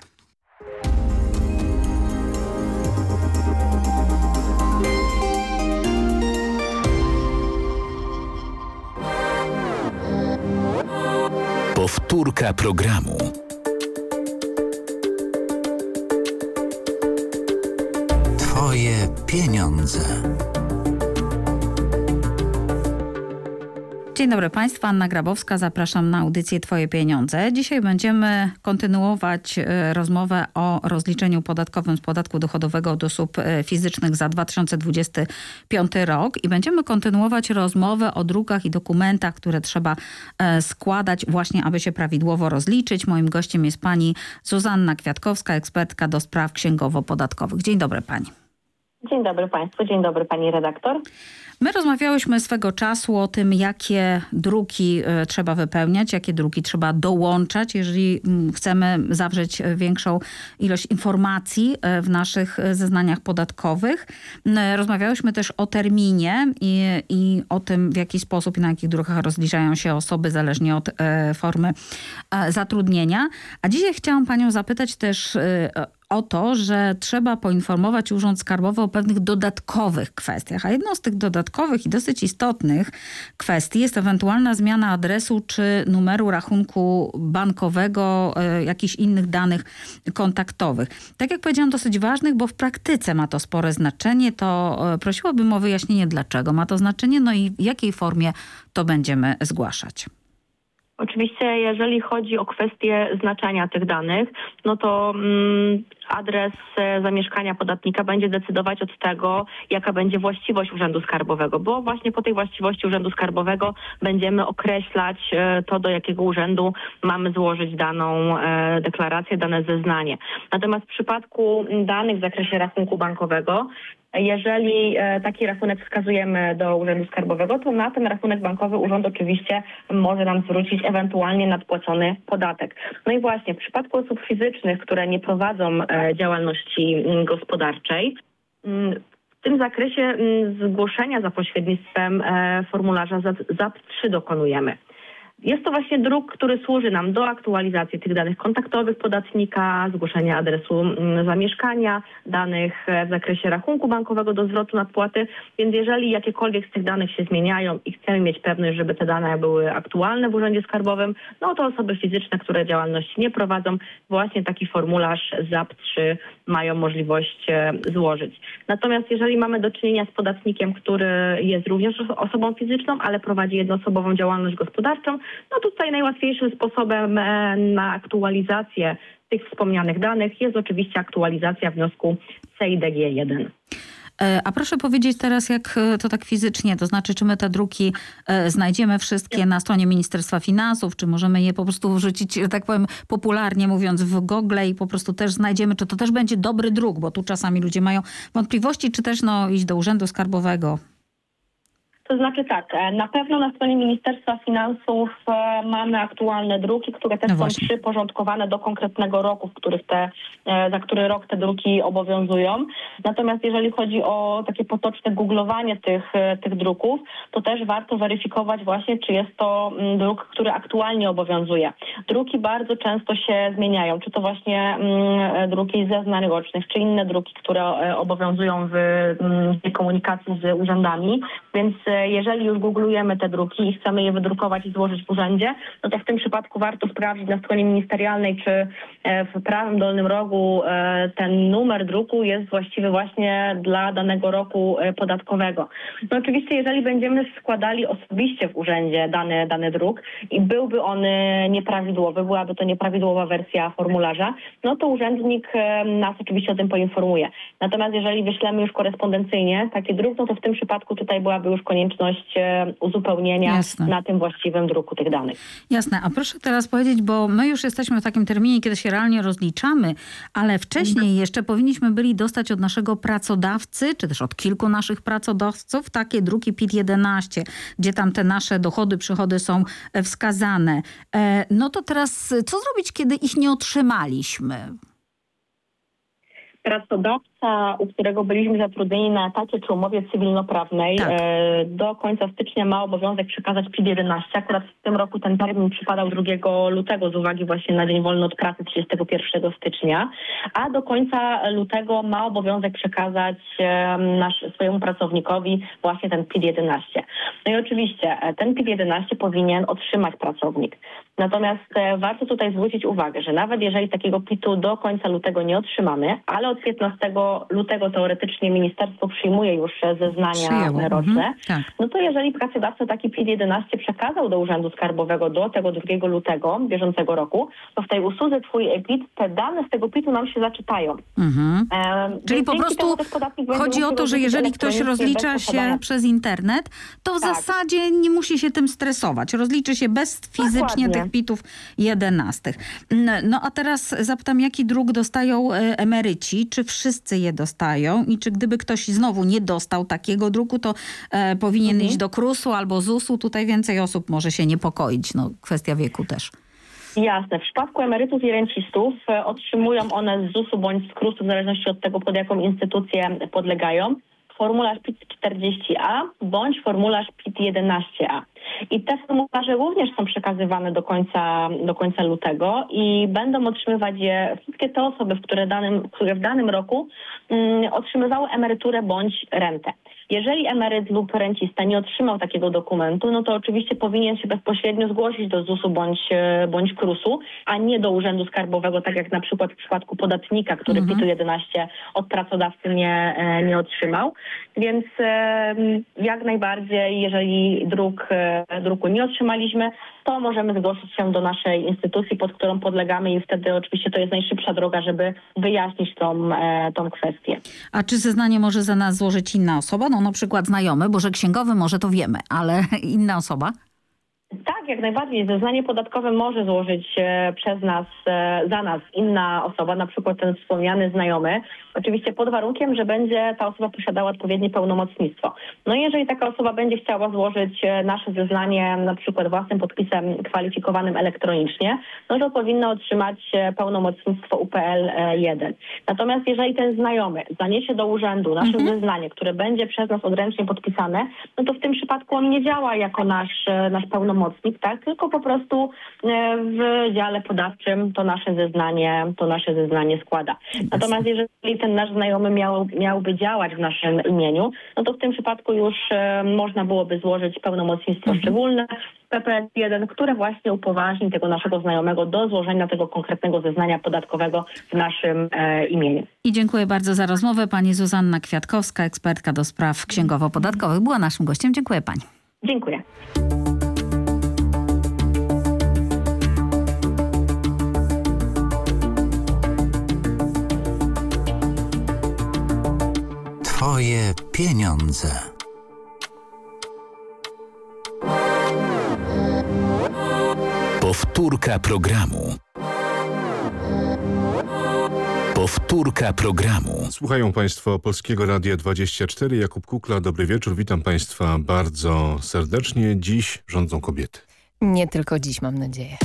Powtórka programu. Twoje pieniądze. Dzień dobry Państwu, Anna Grabowska, zapraszam na audycję Twoje Pieniądze. Dzisiaj będziemy kontynuować e, rozmowę o rozliczeniu podatkowym z podatku dochodowego od osób e, fizycznych za 2025 rok i będziemy kontynuować rozmowę o drukach i dokumentach, które trzeba e, składać właśnie, aby się prawidłowo rozliczyć. Moim gościem jest pani Zuzanna Kwiatkowska, ekspertka do spraw księgowo-podatkowych. Dzień dobry Pani. Dzień dobry Państwu, dzień dobry Pani redaktor. My rozmawiałyśmy swego czasu o tym, jakie druki e, trzeba wypełniać, jakie druki trzeba dołączać, jeżeli mm, chcemy zawrzeć większą ilość informacji e, w naszych zeznaniach podatkowych. Rozmawiałyśmy też o terminie i, i o tym, w jaki sposób i na jakich drukach rozliczają się osoby, zależnie od e, formy zatrudnienia. A dzisiaj chciałam Panią zapytać też o to, że trzeba poinformować Urząd Skarbowy o pewnych dodatkowych kwestiach. A jedną z tych dodatkowych i dosyć istotnych kwestii jest ewentualna zmiana adresu czy numeru rachunku bankowego, e, jakichś innych danych kontaktowych. Tak jak powiedziałam, dosyć ważnych, bo w praktyce ma to spore znaczenie. To e, prosiłabym o wyjaśnienie, dlaczego ma to znaczenie, no i w jakiej formie to będziemy zgłaszać. Oczywiście, jeżeli chodzi o kwestię znaczenia tych danych, no to mm, adres e, zamieszkania podatnika będzie decydować od tego, jaka będzie właściwość Urzędu Skarbowego, bo właśnie po tej właściwości Urzędu Skarbowego będziemy określać e, to, do jakiego urzędu mamy złożyć daną e, deklarację, dane zeznanie. Natomiast w przypadku danych w zakresie rachunku bankowego jeżeli taki rachunek wskazujemy do Urzędu Skarbowego, to na ten rachunek bankowy urząd oczywiście może nam zwrócić ewentualnie nadpłacony podatek. No i właśnie w przypadku osób fizycznych, które nie prowadzą działalności mm, gospodarczej. Mm, w tym zakresie mm, zgłoszenia za pośrednictwem e, formularza ZAP3 dokonujemy. Jest to właśnie druk, który służy nam do aktualizacji tych danych kontaktowych podatnika, zgłoszenia adresu mm, zamieszkania, danych w zakresie rachunku bankowego do zwrotu nadpłaty. Więc jeżeli jakiekolwiek z tych danych się zmieniają i chcemy mieć pewność, żeby te dane były aktualne w Urzędzie Skarbowym, no to osoby fizyczne, które działalności nie prowadzą, właśnie taki formularz ZAP3 mają możliwość e, złożyć. Natomiast jeżeli mamy do czynienia z podatnikiem, który jest również osobą fizyczną, ale prowadzi jednoosobową działalność gospodarczą, no tutaj najłatwiejszym sposobem e, na aktualizację tych wspomnianych danych jest oczywiście aktualizacja wniosku CIDG1. E, a proszę powiedzieć teraz, jak e, to tak fizycznie, to znaczy, czy my te druki znajdziemy wszystkie na stronie Ministerstwa Finansów, czy możemy je po prostu wrzucić, tak powiem, popularnie mówiąc, w Google i po prostu też znajdziemy, czy to też będzie dobry druk, bo tu czasami ludzie mają wątpliwości, czy też no, iść do Urzędu Skarbowego. To znaczy tak, e, na pewno na stronie Ministerstwa Finansów e, mamy aktualne druki, które też no są przyporządkowane do konkretnego roku, w których te, e, za który rok te druki obowiązują. Natomiast jeżeli chodzi o takie potoczne googlowanie tych, tych druków, to też warto weryfikować właśnie, czy jest to mm, druk, który aktualnie obowiązuje. Druki bardzo często się zmieniają, czy to właśnie mm, druki zeznań rocznych, czy inne druki, które obowiązują w, mm, w komunikacji z urzędami, więc jeżeli już googlujemy te druki i chcemy je wydrukować i złożyć w urzędzie, no to w tym przypadku warto sprawdzić na stronie ministerialnej, czy e, w prawym dolnym rogu e, ten numer druku jest właściwy właśnie dla danego roku e, podatkowego. No oczywiście, jeżeli będziemy składali osobiście w urzędzie dany, dany druk i byłby on nieprawidłowy, byłaby to nieprawidłowa wersja formularza, no to urzędnik nas oczywiście o tym poinformuje. Natomiast jeżeli wyślemy już korespondencyjnie taki druk, no to w tym przypadku tutaj byłaby już konieczność konieczność e, uzupełnienia Jasne. na tym właściwym druku tych danych. Jasne, a proszę teraz powiedzieć, bo my już jesteśmy w takim terminie, kiedy się realnie rozliczamy, ale wcześniej jeszcze powinniśmy byli dostać od naszego pracodawcy, czy też od kilku naszych pracodawców takie druki PIT-11, gdzie tam te nasze dochody, przychody są e, wskazane. E, No to teraz co zrobić, kiedy ich nie otrzymaliśmy? Pracodawca, u którego byliśmy zatrudnieni na etacie czy umowie cywilnoprawnej, Tak. e, do końca stycznia ma obowiązek przekazać PIT-11. Akurat w tym roku ten termin przypadał 2 lutego z uwagi właśnie na Dzień Wolny od Pracy 31 stycznia, a do końca lutego ma obowiązek przekazać e, nasz, swojemu pracownikowi właśnie ten PIT-11. No i oczywiście e, ten PIT-11 powinien otrzymać pracownik. Natomiast e, warto tutaj zwrócić uwagę, że nawet jeżeli takiego PIT-u do końca lutego nie otrzymamy, ale od 15 lutego teoretycznie ministerstwo przyjmuje już zeznania Przyjęło, roczne, mhm, tak. no to jeżeli pracodawca taki PIT-11 przekazał do Urzędu Skarbowego do tego 2 lutego bieżącego roku, to w tej usłudze Twój PIT te dane z tego PIT-u nam się zaczytają. Mhm. E, Czyli po prostu chodzi o to, że jeżeli ktoś rozlicza się przez internet, to w Tak. zasadzie nie musi się tym stresować. Rozliczy się bez fizycznie Dokładnie. tych pitów 11. N- No a teraz zapytam, jaki druk dostają e, emeryci? Czy wszyscy je dostają? I czy gdyby ktoś znowu nie dostał takiego druku, to e, powinien Mhm. iść do KRUS-u albo ZUS-u? Tutaj więcej osób może się niepokoić. No, kwestia wieku też. Jasne. W przypadku emerytów i rencistów e, otrzymują one z ZUS-u bądź z KRUS-u, w zależności od tego, pod jaką instytucję podlegają, formularz PIT-40A bądź formularz PIT-11A. I te formularze również są przekazywane do końca, do końca lutego i będą otrzymywać je wszystkie te osoby, które, danym, które w danym roku mm, otrzymywały emeryturę bądź rentę. Jeżeli emeryt lub rencista nie otrzymał takiego dokumentu, no to oczywiście powinien się bezpośrednio zgłosić do ZUS-u bądź, e, bądź KRUS-u, a nie do Urzędu Skarbowego, tak jak na przykład w przypadku podatnika, który Mhm. PIT-u 11 od pracodawcy nie, e, nie otrzymał. Więc jak najbardziej, jeżeli druk, e, druku nie otrzymaliśmy, to możemy zgłosić się do naszej instytucji, pod którą podlegamy i wtedy oczywiście to jest najszybsza droga, żeby wyjaśnić tą, e, tą kwestię. A czy zeznanie może za nas złożyć inna osoba? No na przykład znajomy, bo że księgowy może to wiemy, ale inna osoba? Jak najbardziej. Zeznanie podatkowe może złożyć e, przez nas, e, za nas inna osoba, na przykład ten wspomniany znajomy. Oczywiście pod warunkiem, że będzie ta osoba posiadała odpowiednie pełnomocnictwo. No i jeżeli taka osoba będzie chciała złożyć e, nasze zeznanie na przykład własnym podpisem kwalifikowanym elektronicznie, no to powinna otrzymać pełnomocnictwo UPL 1. Natomiast jeżeli ten znajomy zaniesie do urzędu nasze zeznanie, które będzie przez nas odręcznie podpisane, no to w tym przypadku on nie działa jako nasz, nasz pełnomocnik, tak? tylko po prostu e, w dziale podawczym to nasze zeznanie, to nasze zeznanie składa. Natomiast jeżeli ten nasz znajomy miał, miałby działać w naszym imieniu, no to w tym przypadku już e, można byłoby złożyć pełnomocnictwo szczególne, PPS-1, które właśnie upoważni tego naszego znajomego do złożenia tego konkretnego zeznania podatkowego w naszym e, imieniu. I dziękuję bardzo za rozmowę. Pani Zuzanna Kwiatkowska, ekspertka do spraw księgowo-podatkowych, była naszym gościem. Dziękuję pani. Dziękuję. Twoje pieniądze. Powtórka programu. Powtórka programu. Słuchają Państwo Polskiego Radia 24. Jakub Kukla, dobry wieczór. Witam Państwa bardzo serdecznie. Dziś rządzą kobiety. Nie tylko dziś, mam nadzieję.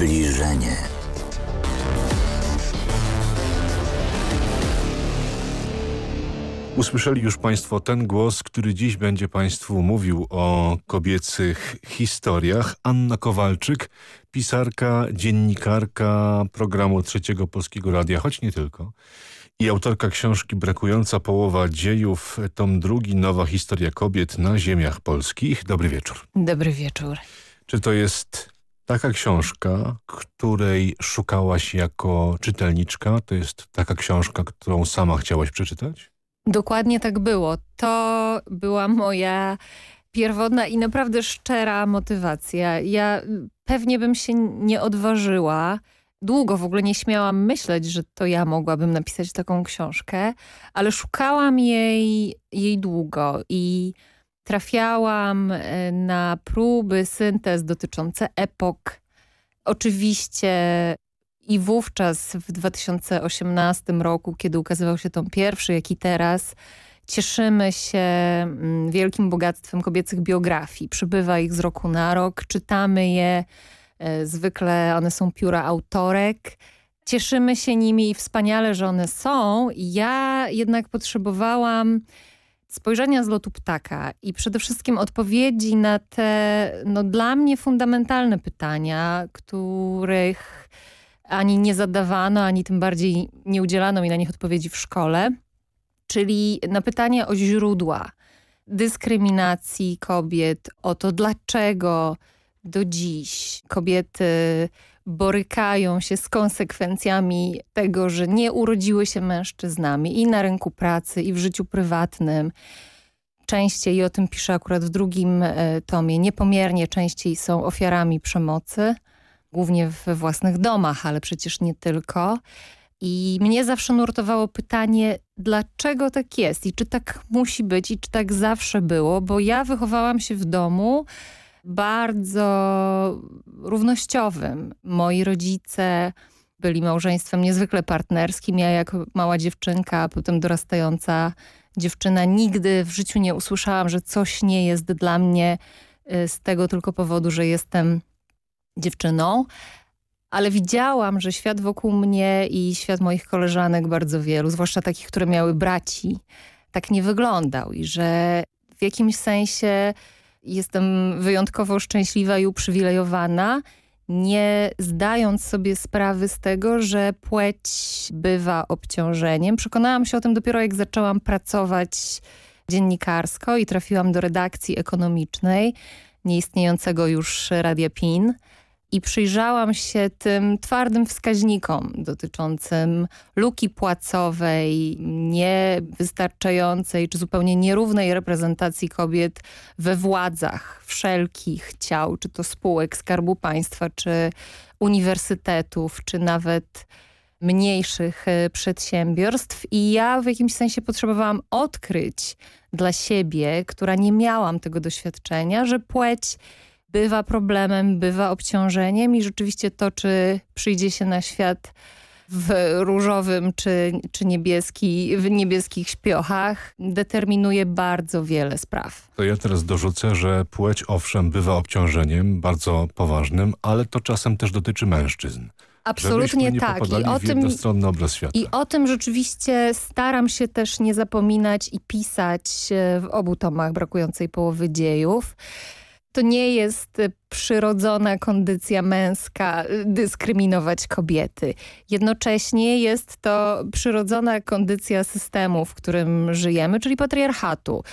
Zbliżenie. Usłyszeli już Państwo ten głos, który dziś będzie Państwu mówił o kobiecych historiach. Anna Kowalczyk, pisarka, dziennikarka programu Trzeciego Polskiego Radia, choć nie tylko. I autorka książki Brakująca połowa dziejów, tom drugi, Nowa historia kobiet na ziemiach polskich. Dobry wieczór. Dobry wieczór. Czy to jest taka książka, której szukałaś jako czytelniczka? To jest taka książka, którą sama chciałaś przeczytać? Dokładnie tak było. To była moja pierwotna i naprawdę szczera motywacja. Ja pewnie bym się nie odważyła. Długo w ogóle nie śmiałam myśleć, że to ja mogłabym napisać taką książkę, ale szukałam jej, jej długo i trafiałam e, na próby syntez dotyczące epok. Oczywiście i wówczas w 2018 roku, kiedy ukazywał się tom pierwszy, jak i teraz, cieszymy się mm, wielkim bogactwem kobiecych biografii. Przybywa ich z roku na rok, czytamy je, e, zwykle one są pióra autorek. Cieszymy się nimi i wspaniale, że one są. Ja jednak potrzebowałam spojrzenia z lotu ptaka i przede wszystkim odpowiedzi na te no, dla mnie fundamentalne pytania, których ani nie zadawano, ani tym bardziej nie udzielano mi na nich odpowiedzi w szkole, czyli na pytanie o źródła dyskryminacji kobiet, o to dlaczego do dziś kobiety borykają się z konsekwencjami tego, że nie urodziły się mężczyznami i na rynku pracy, i w życiu prywatnym. Częściej, i o tym piszę akurat w drugim e, tomie, niepomiernie częściej są ofiarami przemocy, głównie we własnych domach, ale przecież nie tylko. I mnie zawsze nurtowało pytanie, dlaczego tak jest i czy tak musi być i czy tak zawsze było, bo ja wychowałam się w domu, bardzo równościowym. Moi rodzice byli małżeństwem niezwykle partnerskim. Ja jako mała dziewczynka, potem dorastająca dziewczyna nigdy w życiu nie usłyszałam, że coś nie jest dla mnie y, z tego tylko powodu, że jestem dziewczyną. Ale widziałam, że świat wokół mnie i świat moich koleżanek bardzo wielu, zwłaszcza takich, które miały braci, tak nie wyglądał i że w jakimś sensie jestem wyjątkowo szczęśliwa i uprzywilejowana, nie zdając sobie sprawy z tego, że płeć bywa obciążeniem. Przekonałam się o tym dopiero jak zaczęłam pracować dziennikarsko i trafiłam do redakcji ekonomicznej nieistniejącego już Radia PIN i przyjrzałam się tym twardym wskaźnikom dotyczącym luki płacowej, niewystarczającej czy zupełnie nierównej reprezentacji kobiet we władzach wszelkich ciał, czy to spółek Skarbu Państwa, czy uniwersytetów, czy nawet mniejszych e, przedsiębiorstw. I ja w jakimś sensie potrzebowałam odkryć dla siebie, która nie miałam tego doświadczenia, że płeć bywa problemem, bywa obciążeniem i rzeczywiście to, czy przyjdzie się na świat w różowym czy, czy niebieski, w niebieskich śpiochach determinuje bardzo wiele spraw. To ja teraz dorzucę, że płeć owszem bywa obciążeniem bardzo poważnym, ale to czasem też dotyczy mężczyzn. Absolutnie tak. I o, tym. I o tym rzeczywiście staram się też nie zapominać i pisać w obu tomach brakującej połowy dziejów to nie jest przyrodzona kondycja męska dyskryminować kobiety. Jednocześnie jest to przyrodzona kondycja systemu, w którym żyjemy, czyli patriarchatu.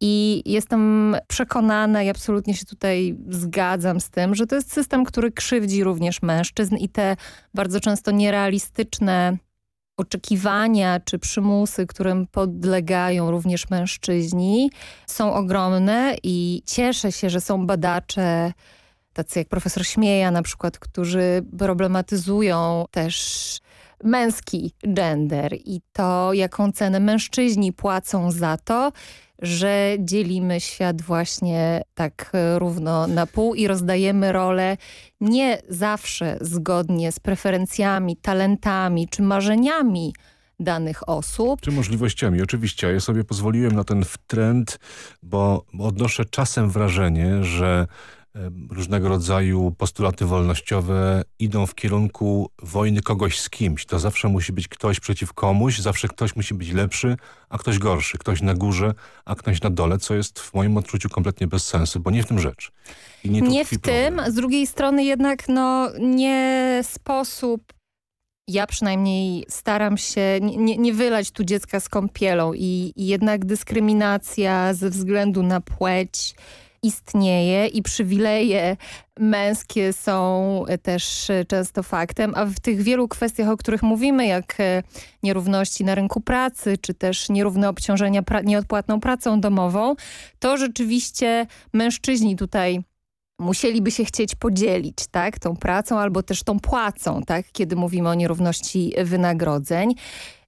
I jestem przekonana i absolutnie się tutaj zgadzam z tym, że to jest system, który krzywdzi również mężczyzn i te bardzo często nierealistyczne oczekiwania czy przymusy, którym podlegają również mężczyźni są ogromne i cieszę się, że są badacze tacy jak profesor Śmieja na przykład, którzy problematyzują też męski gender i to, jaką cenę mężczyźni płacą za to, że dzielimy świat właśnie tak równo na pół i rozdajemy role nie zawsze zgodnie z preferencjami, talentami czy marzeniami danych osób. Czy możliwościami, oczywiście. Ja sobie pozwoliłem na ten trend, bo odnoszę czasem wrażenie, że różnego rodzaju postulaty wolnościowe idą w kierunku wojny kogoś z kimś. To zawsze musi być ktoś przeciw komuś, zawsze ktoś musi być lepszy, a ktoś gorszy. Ktoś na górze, a ktoś na dole, co jest w moim odczuciu kompletnie bez sensu, bo nie w tym rzecz. nie, nie w problem. tym, z drugiej strony jednak no, nie sposób ja przynajmniej staram się nie, nie wylać tu dziecka z kąpielą i, i jednak dyskryminacja ze względu na płeć istnieje i przywileje męskie są też często faktem, a w tych wielu kwestiach, o których mówimy, jak e, nierówności na rynku pracy, czy też nierówne obciążenia pra nieodpłatną pracą domową, to rzeczywiście mężczyźni tutaj musieliby się chcieć podzielić, tak, tą pracą albo też tą płacą, tak, kiedy mówimy o nierówności wynagrodzeń.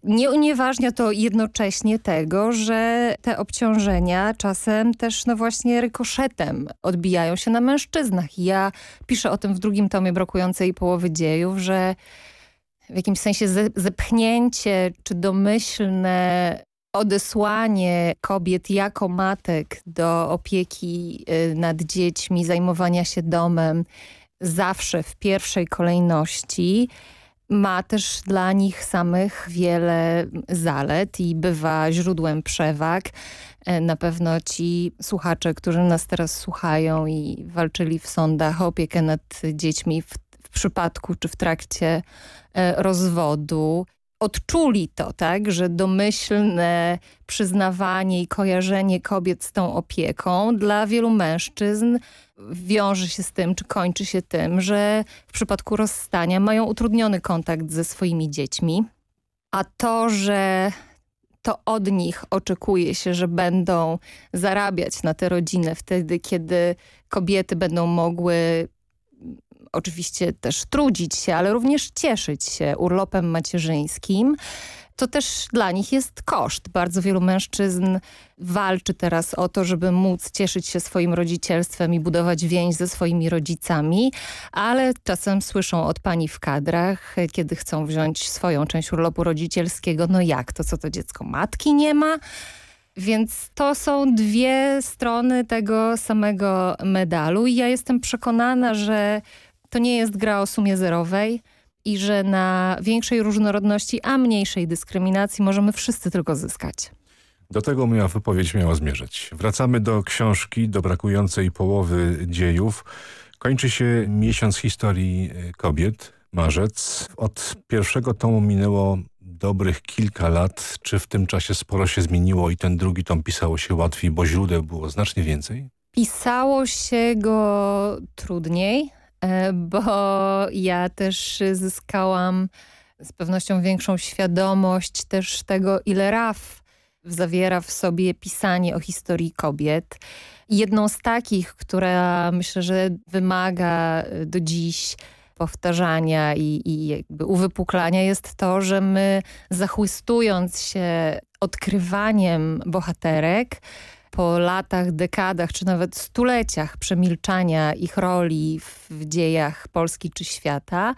Nie unieważnia to jednocześnie tego, że te obciążenia czasem też no właśnie rykoszetem odbijają się na mężczyznach. Ja piszę o tym w drugim tomie Brakującej połowy dziejów, że w jakimś sensie zepchnięcie czy domyślne odesłanie kobiet jako matek do opieki y, nad dziećmi, zajmowania się domem zawsze w pierwszej kolejności ma też dla nich samych wiele zalet i bywa źródłem przewag. E, na pewno ci słuchacze, którzy nas teraz słuchają i walczyli w sądach o opiekę nad dziećmi w, w przypadku czy w trakcie e, rozwodu, odczuli to, tak, że domyślne przyznawanie i kojarzenie kobiet z tą opieką dla wielu mężczyzn wiąże się z tym, czy kończy się tym, że w przypadku rozstania mają utrudniony kontakt ze swoimi dziećmi, a to, że to od nich oczekuje się, że będą zarabiać na tę rodzinę wtedy, kiedy kobiety będą mogły oczywiście też trudzić się, ale również cieszyć się urlopem macierzyńskim, to też dla nich jest koszt. Bardzo wielu mężczyzn walczy teraz o to, żeby móc cieszyć się swoim rodzicielstwem i budować więź ze swoimi rodzicami, ale czasem słyszą od pani w kadrach, kiedy chcą wziąć swoją część urlopu rodzicielskiego, no jak to, co to dziecko matki nie ma? Więc to są dwie strony tego samego medalu i ja jestem przekonana, że to nie jest gra o sumie zerowej i że na większej różnorodności, a mniejszej dyskryminacji możemy wszyscy tylko zyskać. Do tego moja wypowiedź miała zmierzać. Wracamy do książki, do brakującej połowy dziejów. Kończy się miesiąc historii e, kobiet, marzec. Od pierwszego tomu minęło dobrych kilka lat. Czy w tym czasie sporo się zmieniło i ten drugi tom pisało się łatwiej, bo źródeł było znacznie więcej? Pisało się go trudniej. E, bo ja też zyskałam z pewnością większą świadomość też tego, ile RAF zawiera w sobie pisanie o historii kobiet. Jedną z takich, która myślę, że wymaga do dziś powtarzania i, i jakby uwypuklania jest to, że my zachłystując się odkrywaniem bohaterek, po latach, dekadach czy nawet stuleciach przemilczania ich roli w dziejach Polski czy świata,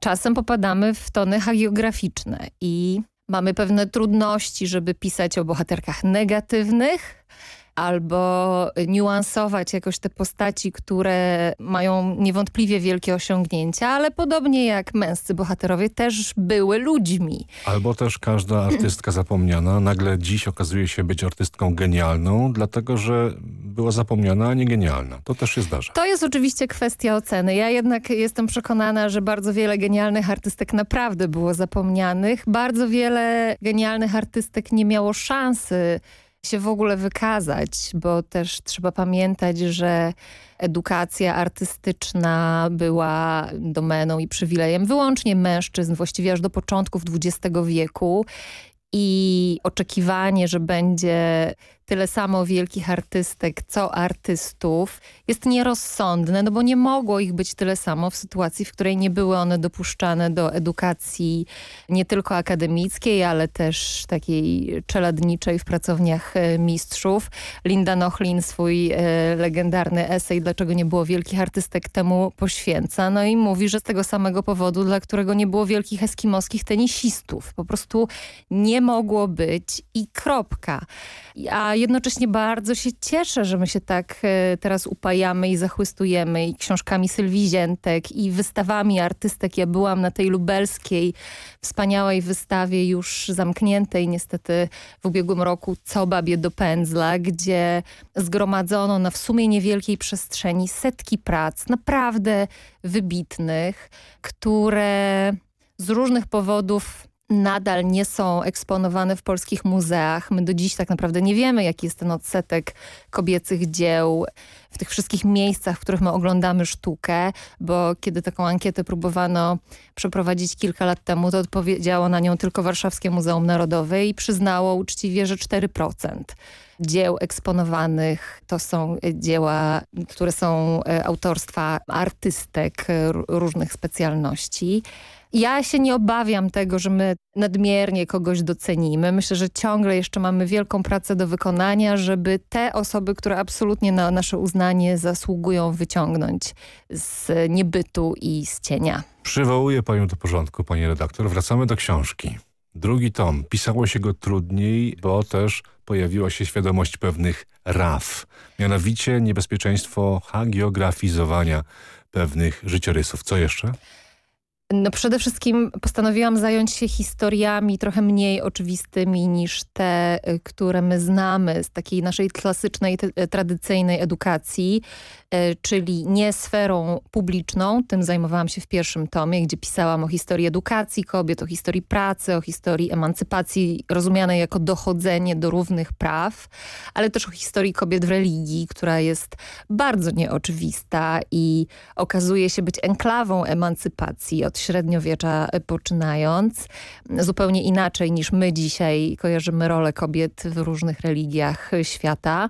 czasem popadamy w tony hagiograficzne i mamy pewne trudności, żeby pisać o bohaterkach negatywnych, albo niuansować jakoś te postaci, które mają niewątpliwie wielkie osiągnięcia, ale podobnie jak męscy bohaterowie też były ludźmi. Albo też każda artystka zapomniana nagle dziś okazuje się być artystką genialną, dlatego że była zapomniana, a nie genialna. To też się zdarza. To jest oczywiście kwestia oceny. Ja jednak jestem przekonana, że bardzo wiele genialnych artystek naprawdę było zapomnianych. Bardzo wiele genialnych artystek nie miało szansy się w ogóle wykazać, bo też trzeba pamiętać, że edukacja artystyczna była domeną i przywilejem wyłącznie mężczyzn, właściwie aż do początków XX wieku. I oczekiwanie, że będzie tyle samo wielkich artystek, co artystów, jest nierozsądne, no bo nie mogło ich być tyle samo w sytuacji, w której nie były one dopuszczane do edukacji nie tylko akademickiej, ale też takiej czeladniczej w pracowniach e, mistrzów. Linda Nochlin swój e, legendarny esej Dlaczego nie było wielkich artystek temu poświęca. No i mówi, że z tego samego powodu, dla którego nie było wielkich eskimoskich tenisistów. Po prostu nie mogło być i kropka. A jednocześnie bardzo się cieszę, że my się tak e, teraz upajamy i zachwystujemy i książkami Sylwii Ziętek i wystawami artystek. Ja byłam na tej lubelskiej wspaniałej wystawie już zamkniętej niestety w ubiegłym roku Co babie do pędzla, gdzie zgromadzono na w sumie niewielkiej przestrzeni setki prac naprawdę wybitnych, które z różnych powodów nadal nie są eksponowane w polskich muzeach. My do dziś tak naprawdę nie wiemy, jaki jest ten odsetek kobiecych dzieł w tych wszystkich miejscach, w których my oglądamy sztukę, bo kiedy taką ankietę próbowano przeprowadzić kilka lat temu, to odpowiedziało na nią tylko Warszawskie Muzeum Narodowe i przyznało uczciwie, że 4% dzieł eksponowanych to są dzieła, które są e, autorstwa artystek różnych specjalności. Ja się nie obawiam tego, że my nadmiernie kogoś docenimy. Myślę, że ciągle jeszcze mamy wielką pracę do wykonania, żeby te osoby, które absolutnie na nasze uznanie zasługują wyciągnąć z niebytu i z cienia. Przywołuję panią do porządku, pani redaktor. Wracamy do książki. Drugi tom. Pisało się go trudniej, bo też pojawiła się świadomość pewnych raf. Mianowicie niebezpieczeństwo hagiografizowania pewnych życiorysów. Co jeszcze? No przede wszystkim postanowiłam zająć się historiami trochę mniej oczywistymi niż te, y, które my znamy z takiej naszej klasycznej, tradycyjnej edukacji. E, czyli nie sferą publiczną, tym zajmowałam się w pierwszym tomie, gdzie pisałam o historii edukacji kobiet, o historii pracy, o historii emancypacji rozumianej jako dochodzenie do równych praw, ale też o historii kobiet w religii, która jest bardzo nieoczywista i okazuje się być enklawą emancypacji od średniowiecza poczynając, zupełnie inaczej niż my dzisiaj kojarzymy rolę kobiet w różnych religiach świata.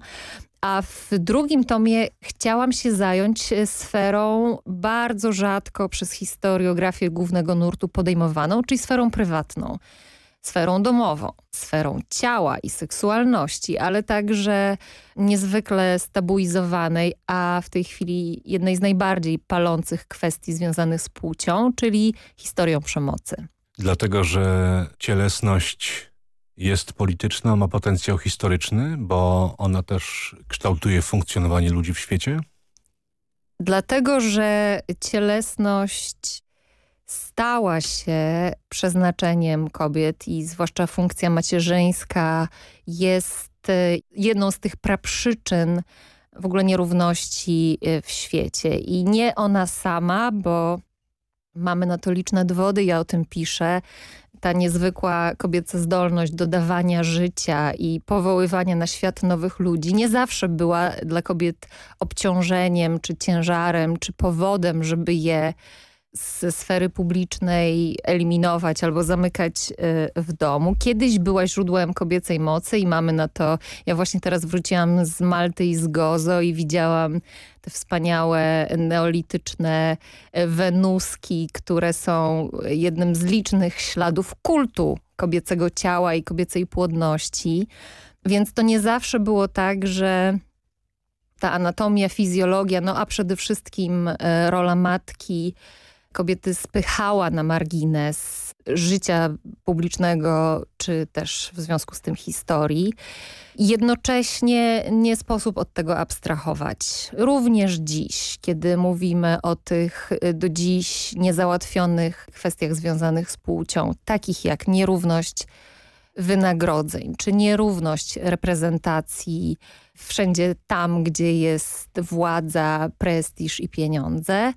A w drugim tomie chciałam się zająć sferą bardzo rzadko przez historiografię głównego nurtu podejmowaną, czyli sferą prywatną, sferą domową, sferą ciała i seksualności, ale także niezwykle stabilizowanej, a w tej chwili jednej z najbardziej palących kwestii związanych z płcią, czyli historią przemocy. Dlatego, że cielesność jest polityczna, ma potencjał historyczny, bo ona też kształtuje funkcjonowanie ludzi w świecie? Dlatego, że cielesność stała się przeznaczeniem kobiet i zwłaszcza funkcja macierzyńska jest e, jedną z tych praprzyczyn w ogóle nierówności e, w świecie. I nie ona sama, bo mamy na to liczne dowody, ja o tym piszę, ta niezwykła kobieca zdolność dodawania życia i powoływania na świat nowych ludzi nie zawsze była dla kobiet obciążeniem, czy ciężarem, czy powodem, żeby je ze sfery publicznej eliminować albo zamykać y, w domu. Kiedyś była źródłem kobiecej mocy i mamy na to, ja właśnie teraz wróciłam z Malty i z Gozo i widziałam te wspaniałe neolityczne e, wenuski, które są jednym z licznych śladów kultu kobiecego ciała i kobiecej płodności. Więc to nie zawsze było tak, że ta anatomia, fizjologia, no a przede wszystkim e, rola matki kobiety spychała na margines życia publicznego, czy też w związku z tym historii. Jednocześnie nie sposób od tego abstrahować. Również dziś, kiedy mówimy o tych do dziś niezałatwionych kwestiach związanych z płcią, takich jak nierówność wynagrodzeń, czy nierówność reprezentacji wszędzie tam, gdzie jest władza, prestiż i pieniądze,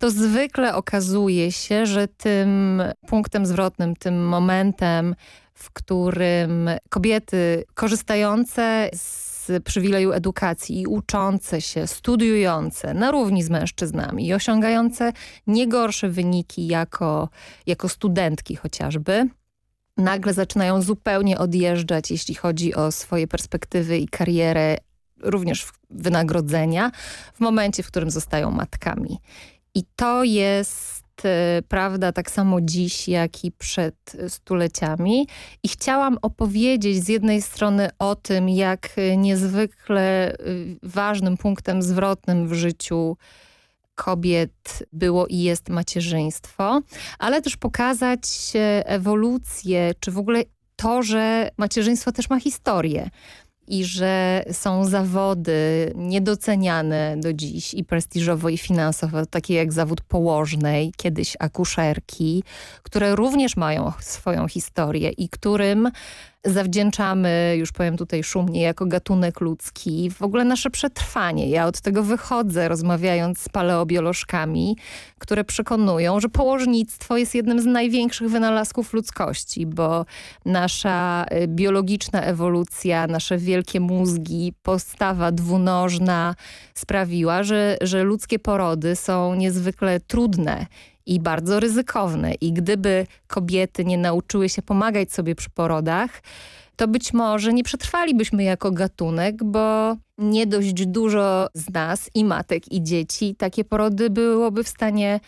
to zwykle okazuje się, że tym punktem zwrotnym, tym momentem, w którym kobiety korzystające z przywileju edukacji i uczące się, studiujące na równi z mężczyznami i osiągające nie gorsze wyniki jako, jako studentki chociażby, nagle zaczynają zupełnie odjeżdżać, jeśli chodzi o swoje perspektywy i karierę, również wynagrodzenia, w momencie, w którym zostają matkami. I to jest y, prawda tak samo dziś, jak i przed stuleciami. I chciałam opowiedzieć z jednej strony o tym, jak niezwykle y, ważnym punktem zwrotnym w życiu kobiet było i jest macierzyństwo, ale też pokazać ewolucję, czy w ogóle to, że macierzyństwo też ma historię i że są zawody niedoceniane do dziś i prestiżowo i finansowo, takie jak zawód położnej, kiedyś akuszerki, które również mają swoją historię i którym zawdzięczamy, już powiem tutaj szumnie, jako gatunek ludzki, w ogóle nasze przetrwanie. Ja od tego wychodzę, rozmawiając z paleobiolożkami, które przekonują, że położnictwo jest jednym z największych wynalazków ludzkości, bo nasza y, biologiczna ewolucja, nasze wielkie mózgi, postawa dwunożna sprawiła, że, że ludzkie porody są niezwykle trudne i bardzo ryzykowne. I gdyby kobiety nie nauczyły się pomagać sobie przy porodach, to być może nie przetrwalibyśmy jako gatunek, bo nie dość dużo z nas i matek i dzieci takie porody byłoby w stanie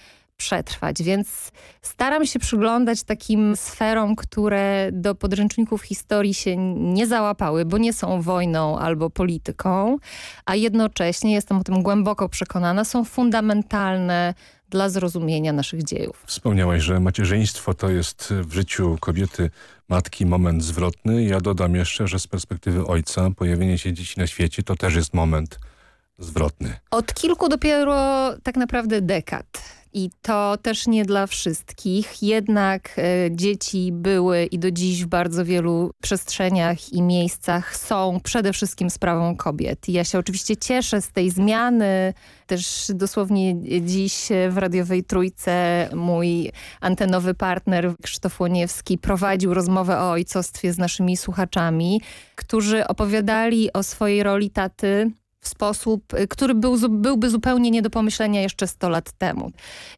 przetrwać, więc staram się przyglądać takim sferom, które do podręczników historii się nie załapały, bo nie są wojną albo polityką, a jednocześnie, jestem o tym głęboko przekonana, są fundamentalne dla zrozumienia naszych dziejów. Wspomniałaś, że macierzyństwo to jest w życiu kobiety, matki moment zwrotny. Ja dodam jeszcze, że z perspektywy ojca pojawienie się dzieci na świecie to też jest moment zwrotny. Od kilku dopiero tak naprawdę dekad i to też nie dla wszystkich. Jednak e, dzieci były i do dziś w bardzo wielu przestrzeniach i miejscach są przede wszystkim sprawą kobiet. I ja się oczywiście cieszę z tej zmiany. Też dosłownie dziś w Radiowej Trójce mój antenowy partner Krzysztof Łoniewski prowadził rozmowę o ojcostwie z naszymi słuchaczami, którzy opowiadali o swojej roli taty w sposób, y, który był, byłby zupełnie nie do pomyślenia jeszcze 100 lat temu.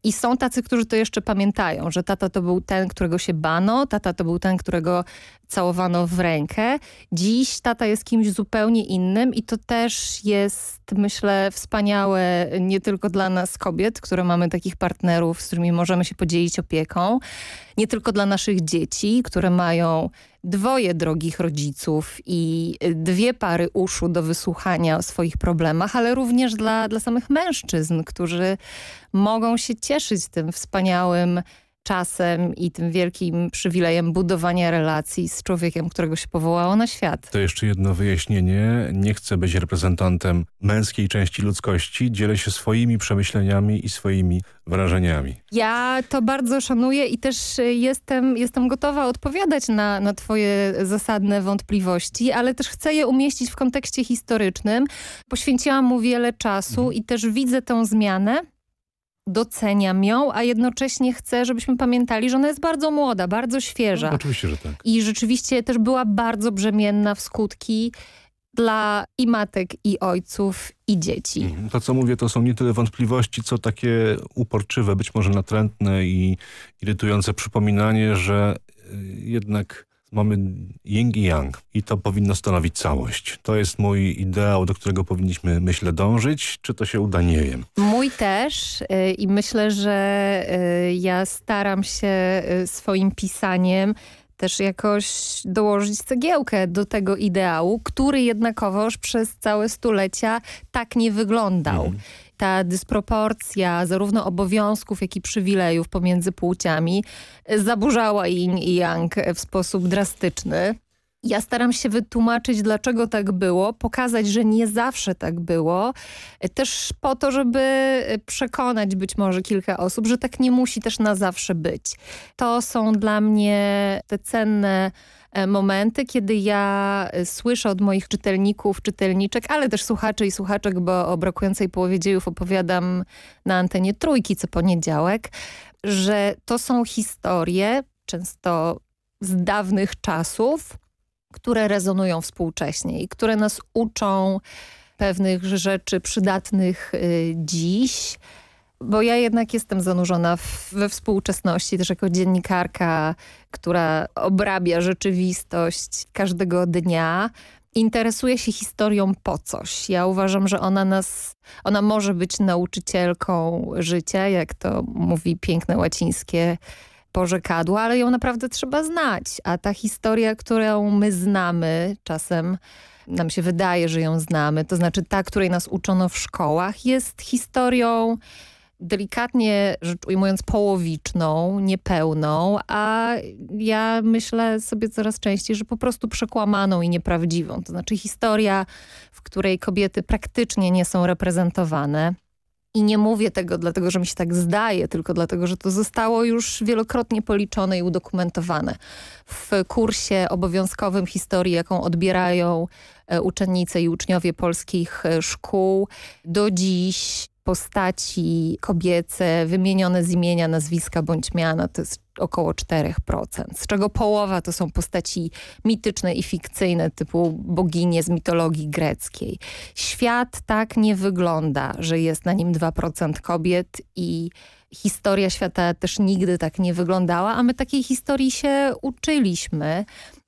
I są tacy, którzy to jeszcze pamiętają, że tata to był ten, którego się bano, tata to był ten, którego całowano w rękę. Dziś tata jest kimś zupełnie innym i to też jest, myślę, wspaniałe nie tylko dla nas kobiet, które mamy takich partnerów, z którymi możemy się podzielić opieką, nie tylko dla naszych dzieci, które mają dwoje drogich rodziców i dwie pary uszu do wysłuchania o swoich problemach, ale również dla, dla samych mężczyzn, którzy mogą się cieszyć tym wspaniałym czasem i tym wielkim przywilejem budowania relacji z człowiekiem, którego się powołało na świat. To jeszcze jedno wyjaśnienie. Nie chcę być reprezentantem męskiej części ludzkości. Dzielę się swoimi przemyśleniami i swoimi wrażeniami. Ja to bardzo szanuję i też jestem, jestem gotowa odpowiadać na, na twoje zasadne wątpliwości, ale też chcę je umieścić w kontekście historycznym. Poświęciłam mu wiele czasu mhm. i też widzę tę zmianę doceniam ją, a jednocześnie chcę, żebyśmy pamiętali, że ona jest bardzo młoda, bardzo świeża. No, oczywiście, że tak. I rzeczywiście też była bardzo brzemienna w skutki dla i matek, i ojców, i dzieci. Mhm. To, co mówię, to są nie tyle wątpliwości, co takie uporczywe, być może natrętne i irytujące przypominanie, że y, jednak mamy yin i yang i to powinno stanowić całość. To jest mój ideał, do którego powinniśmy, myślę, dążyć. Czy to się uda, nie wiem. Mój też yy, i myślę, że yy, ja staram się yy, swoim pisaniem też jakoś dołożyć cegiełkę do tego ideału, który jednakowoż przez całe stulecia tak nie wyglądał. Mm ta dysproporcja zarówno obowiązków, jak i przywilejów pomiędzy płciami zaburzała yin i yang w sposób drastyczny. Ja staram się wytłumaczyć, dlaczego tak było, pokazać, że nie zawsze tak było, też po to, żeby przekonać być może kilka osób, że tak nie musi też na zawsze być. To są dla mnie te cenne momenty, kiedy ja e, słyszę od moich czytelników, czytelniczek, ale też słuchaczy i słuchaczek, bo o brakującej połowie dziejów opowiadam na antenie Trójki co poniedziałek, że to są historie, często z dawnych czasów, które rezonują współcześnie i które nas uczą pewnych rzeczy przydatnych y, dziś, bo ja jednak jestem zanurzona w, we współczesności, też jako dziennikarka, która obrabia rzeczywistość każdego dnia. Interesuje się historią po coś. Ja uważam, że ona nas, ona może być nauczycielką życia, jak to mówi piękne łacińskie porzekadło, ale ją naprawdę trzeba znać. A ta historia, którą my znamy czasem, nam się wydaje, że ją znamy, to znaczy ta, której nas uczono w szkołach, jest historią delikatnie rzecz ujmując połowiczną, niepełną, a ja myślę sobie coraz częściej, że po prostu przekłamaną i nieprawdziwą. To znaczy historia, w której kobiety praktycznie nie są reprezentowane, I nie mówię tego dlatego, że mi się tak zdaje, tylko dlatego, że to zostało już wielokrotnie policzone i udokumentowane. W kursie obowiązkowym historii, jaką odbierają e, uczennice i uczniowie polskich e, szkół, do dziś postaci kobiece wymienione z imienia, nazwiska bądź miana to jest około 4%, z czego połowa to są postaci mityczne i fikcyjne typu boginie z mitologii greckiej. Świat tak nie wygląda, że jest na nim 2% kobiet i historia świata też nigdy tak nie wyglądała, a my takiej historii się uczyliśmy,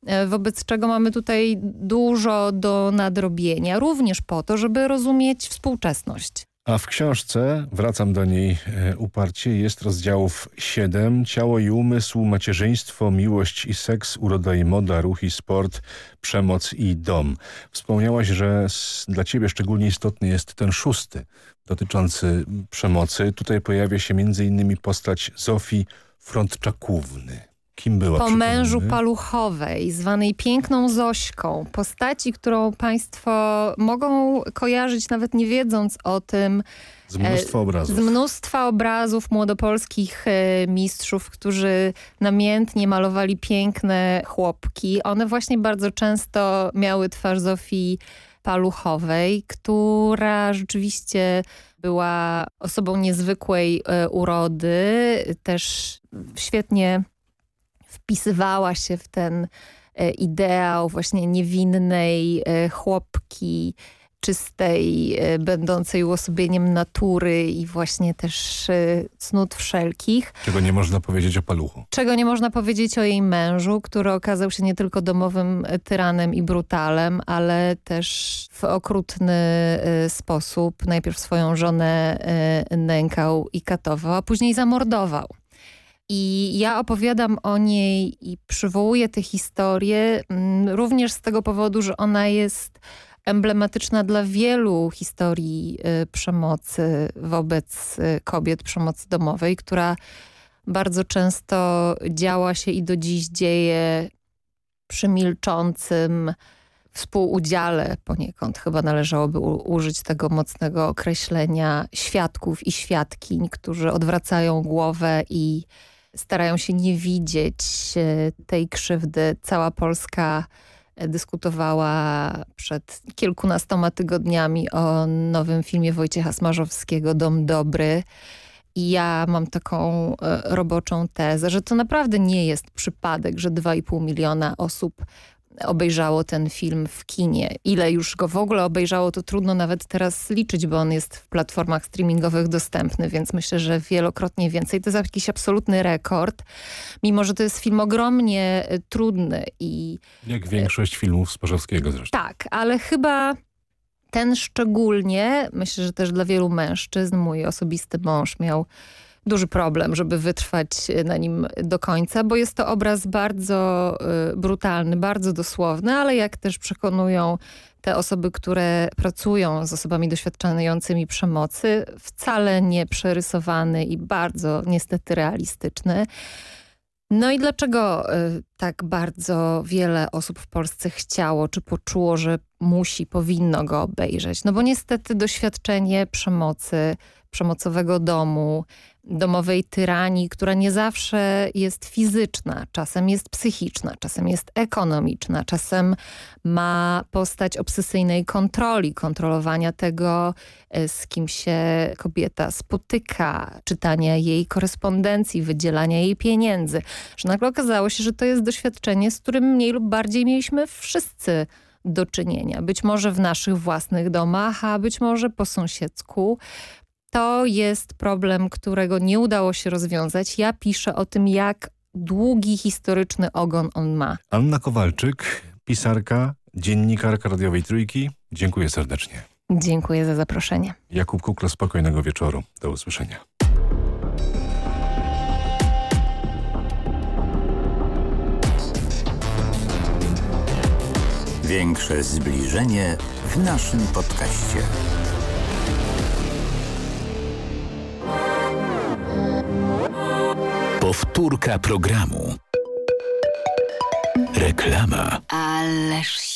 e, wobec czego mamy tutaj dużo do nadrobienia, również po to, żeby rozumieć współczesność. A w książce, wracam do niej e, uparcie, jest rozdziałów 7. Ciało i umysł, macierzyństwo, miłość i seks, uroda i moda, ruch i sport, przemoc i dom. Wspomniałaś, że dla ciebie szczególnie istotny jest ten szósty, dotyczący przemocy. Tutaj pojawia się innymi postać Zofii Frontczakówny. Kim była? Po mężu Paluchowej, zwanej Piękną Zośką. Postaci, którą państwo mogą kojarzyć nawet nie wiedząc o tym. Z mnóstwa obrazów. Z mnóstwa obrazów młodopolskich e, mistrzów, którzy namiętnie malowali piękne chłopki. One właśnie bardzo często miały twarz Zofii Paluchowej, która rzeczywiście była osobą niezwykłej e, urody, też świetnie wpisywała się w ten e, ideał właśnie niewinnej e, chłopki, czystej, e, będącej uosobieniem natury i właśnie też cnót wszelkich. Czego nie można powiedzieć o paluchu. Czego nie można powiedzieć o jej mężu, który okazał się nie tylko domowym tyranem i brutalem, ale też w okrutny sposób najpierw swoją żonę nękał i katował, a później zamordował. I ja opowiadam o niej i przywołuję tę historię mm, również z tego powodu, że ona jest emblematyczna dla wielu historii y, przemocy wobec y, kobiet, przemocy domowej, która bardzo często działa się i do dziś dzieje przy milczącym współudziale poniekąd. Chyba należałoby użyć tego mocnego określenia świadków i świadkiń, którzy odwracają głowę i starają się nie widzieć e, tej krzywdy. Cała Polska e, dyskutowała przed kilkunastoma tygodniami o nowym filmie Wojciecha Smarzowskiego Dom Dobry. I ja mam taką e, roboczą tezę, że to naprawdę nie jest przypadek, że 2,5 miliona osób obejrzało ten film w kinie. Ile już go w ogóle obejrzało, to trudno nawet teraz liczyć, bo on jest w platformach streamingowych dostępny, więc myślę, że wielokrotnie więcej. To jest jakiś absolutny rekord, mimo że to jest film ogromnie y, trudny. i Jak większość filmów Sparzowskiego zresztą. Tak, ale chyba ten szczególnie, myślę, że też dla wielu mężczyzn, mój osobisty mąż miał duży problem, żeby wytrwać na nim do końca, bo jest to obraz bardzo y, brutalny, bardzo dosłowny, ale jak też przekonują te osoby, które pracują z osobami doświadczającymi przemocy, wcale nie przerysowany i bardzo niestety realistyczny. No i dlaczego y, tak bardzo wiele osób w Polsce chciało, czy poczuło, że musi, powinno go obejrzeć? No bo niestety doświadczenie przemocy, przemocowego domu, domowej tyranii, która nie zawsze jest fizyczna, czasem jest psychiczna, czasem jest ekonomiczna, czasem ma postać obsesyjnej kontroli, kontrolowania tego, e, z kim się kobieta spotyka, czytania jej korespondencji, wydzielania jej pieniędzy. Że nagle okazało się, że to jest doświadczenie, z którym mniej lub bardziej mieliśmy wszyscy do czynienia. Być może w naszych własnych domach, a być może po sąsiedzku to jest problem, którego nie udało się rozwiązać. Ja piszę o tym, jak długi historyczny ogon on ma. Anna Kowalczyk, pisarka, dziennikarka radiowej Trójki. Dziękuję serdecznie. Dziękuję za zaproszenie. Jakub Kukla, spokojnego wieczoru. Do usłyszenia. Większe zbliżenie w naszym podcaście. Powtórka programu. Reklama. Ależ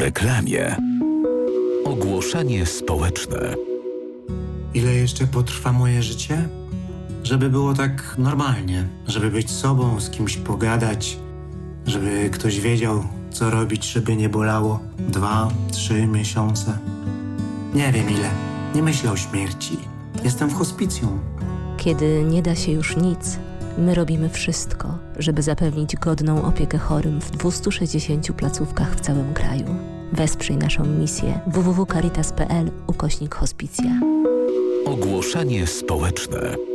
Reklamie. Ogłoszenie społeczne. Ile jeszcze potrwa moje życie? Żeby było tak normalnie, żeby być sobą, z kimś pogadać, żeby ktoś wiedział, co robić, żeby nie bolało. Dwa, trzy miesiące. Nie wiem ile. Nie myślę o śmierci. Jestem w hospicjum. Kiedy nie da się już nic, my robimy wszystko, żeby zapewnić godną opiekę chorym w 260 placówkach w całym kraju. Wesprzyj naszą misję www.caritas.pl ukośnik hospicja. Ogłoszenie społeczne.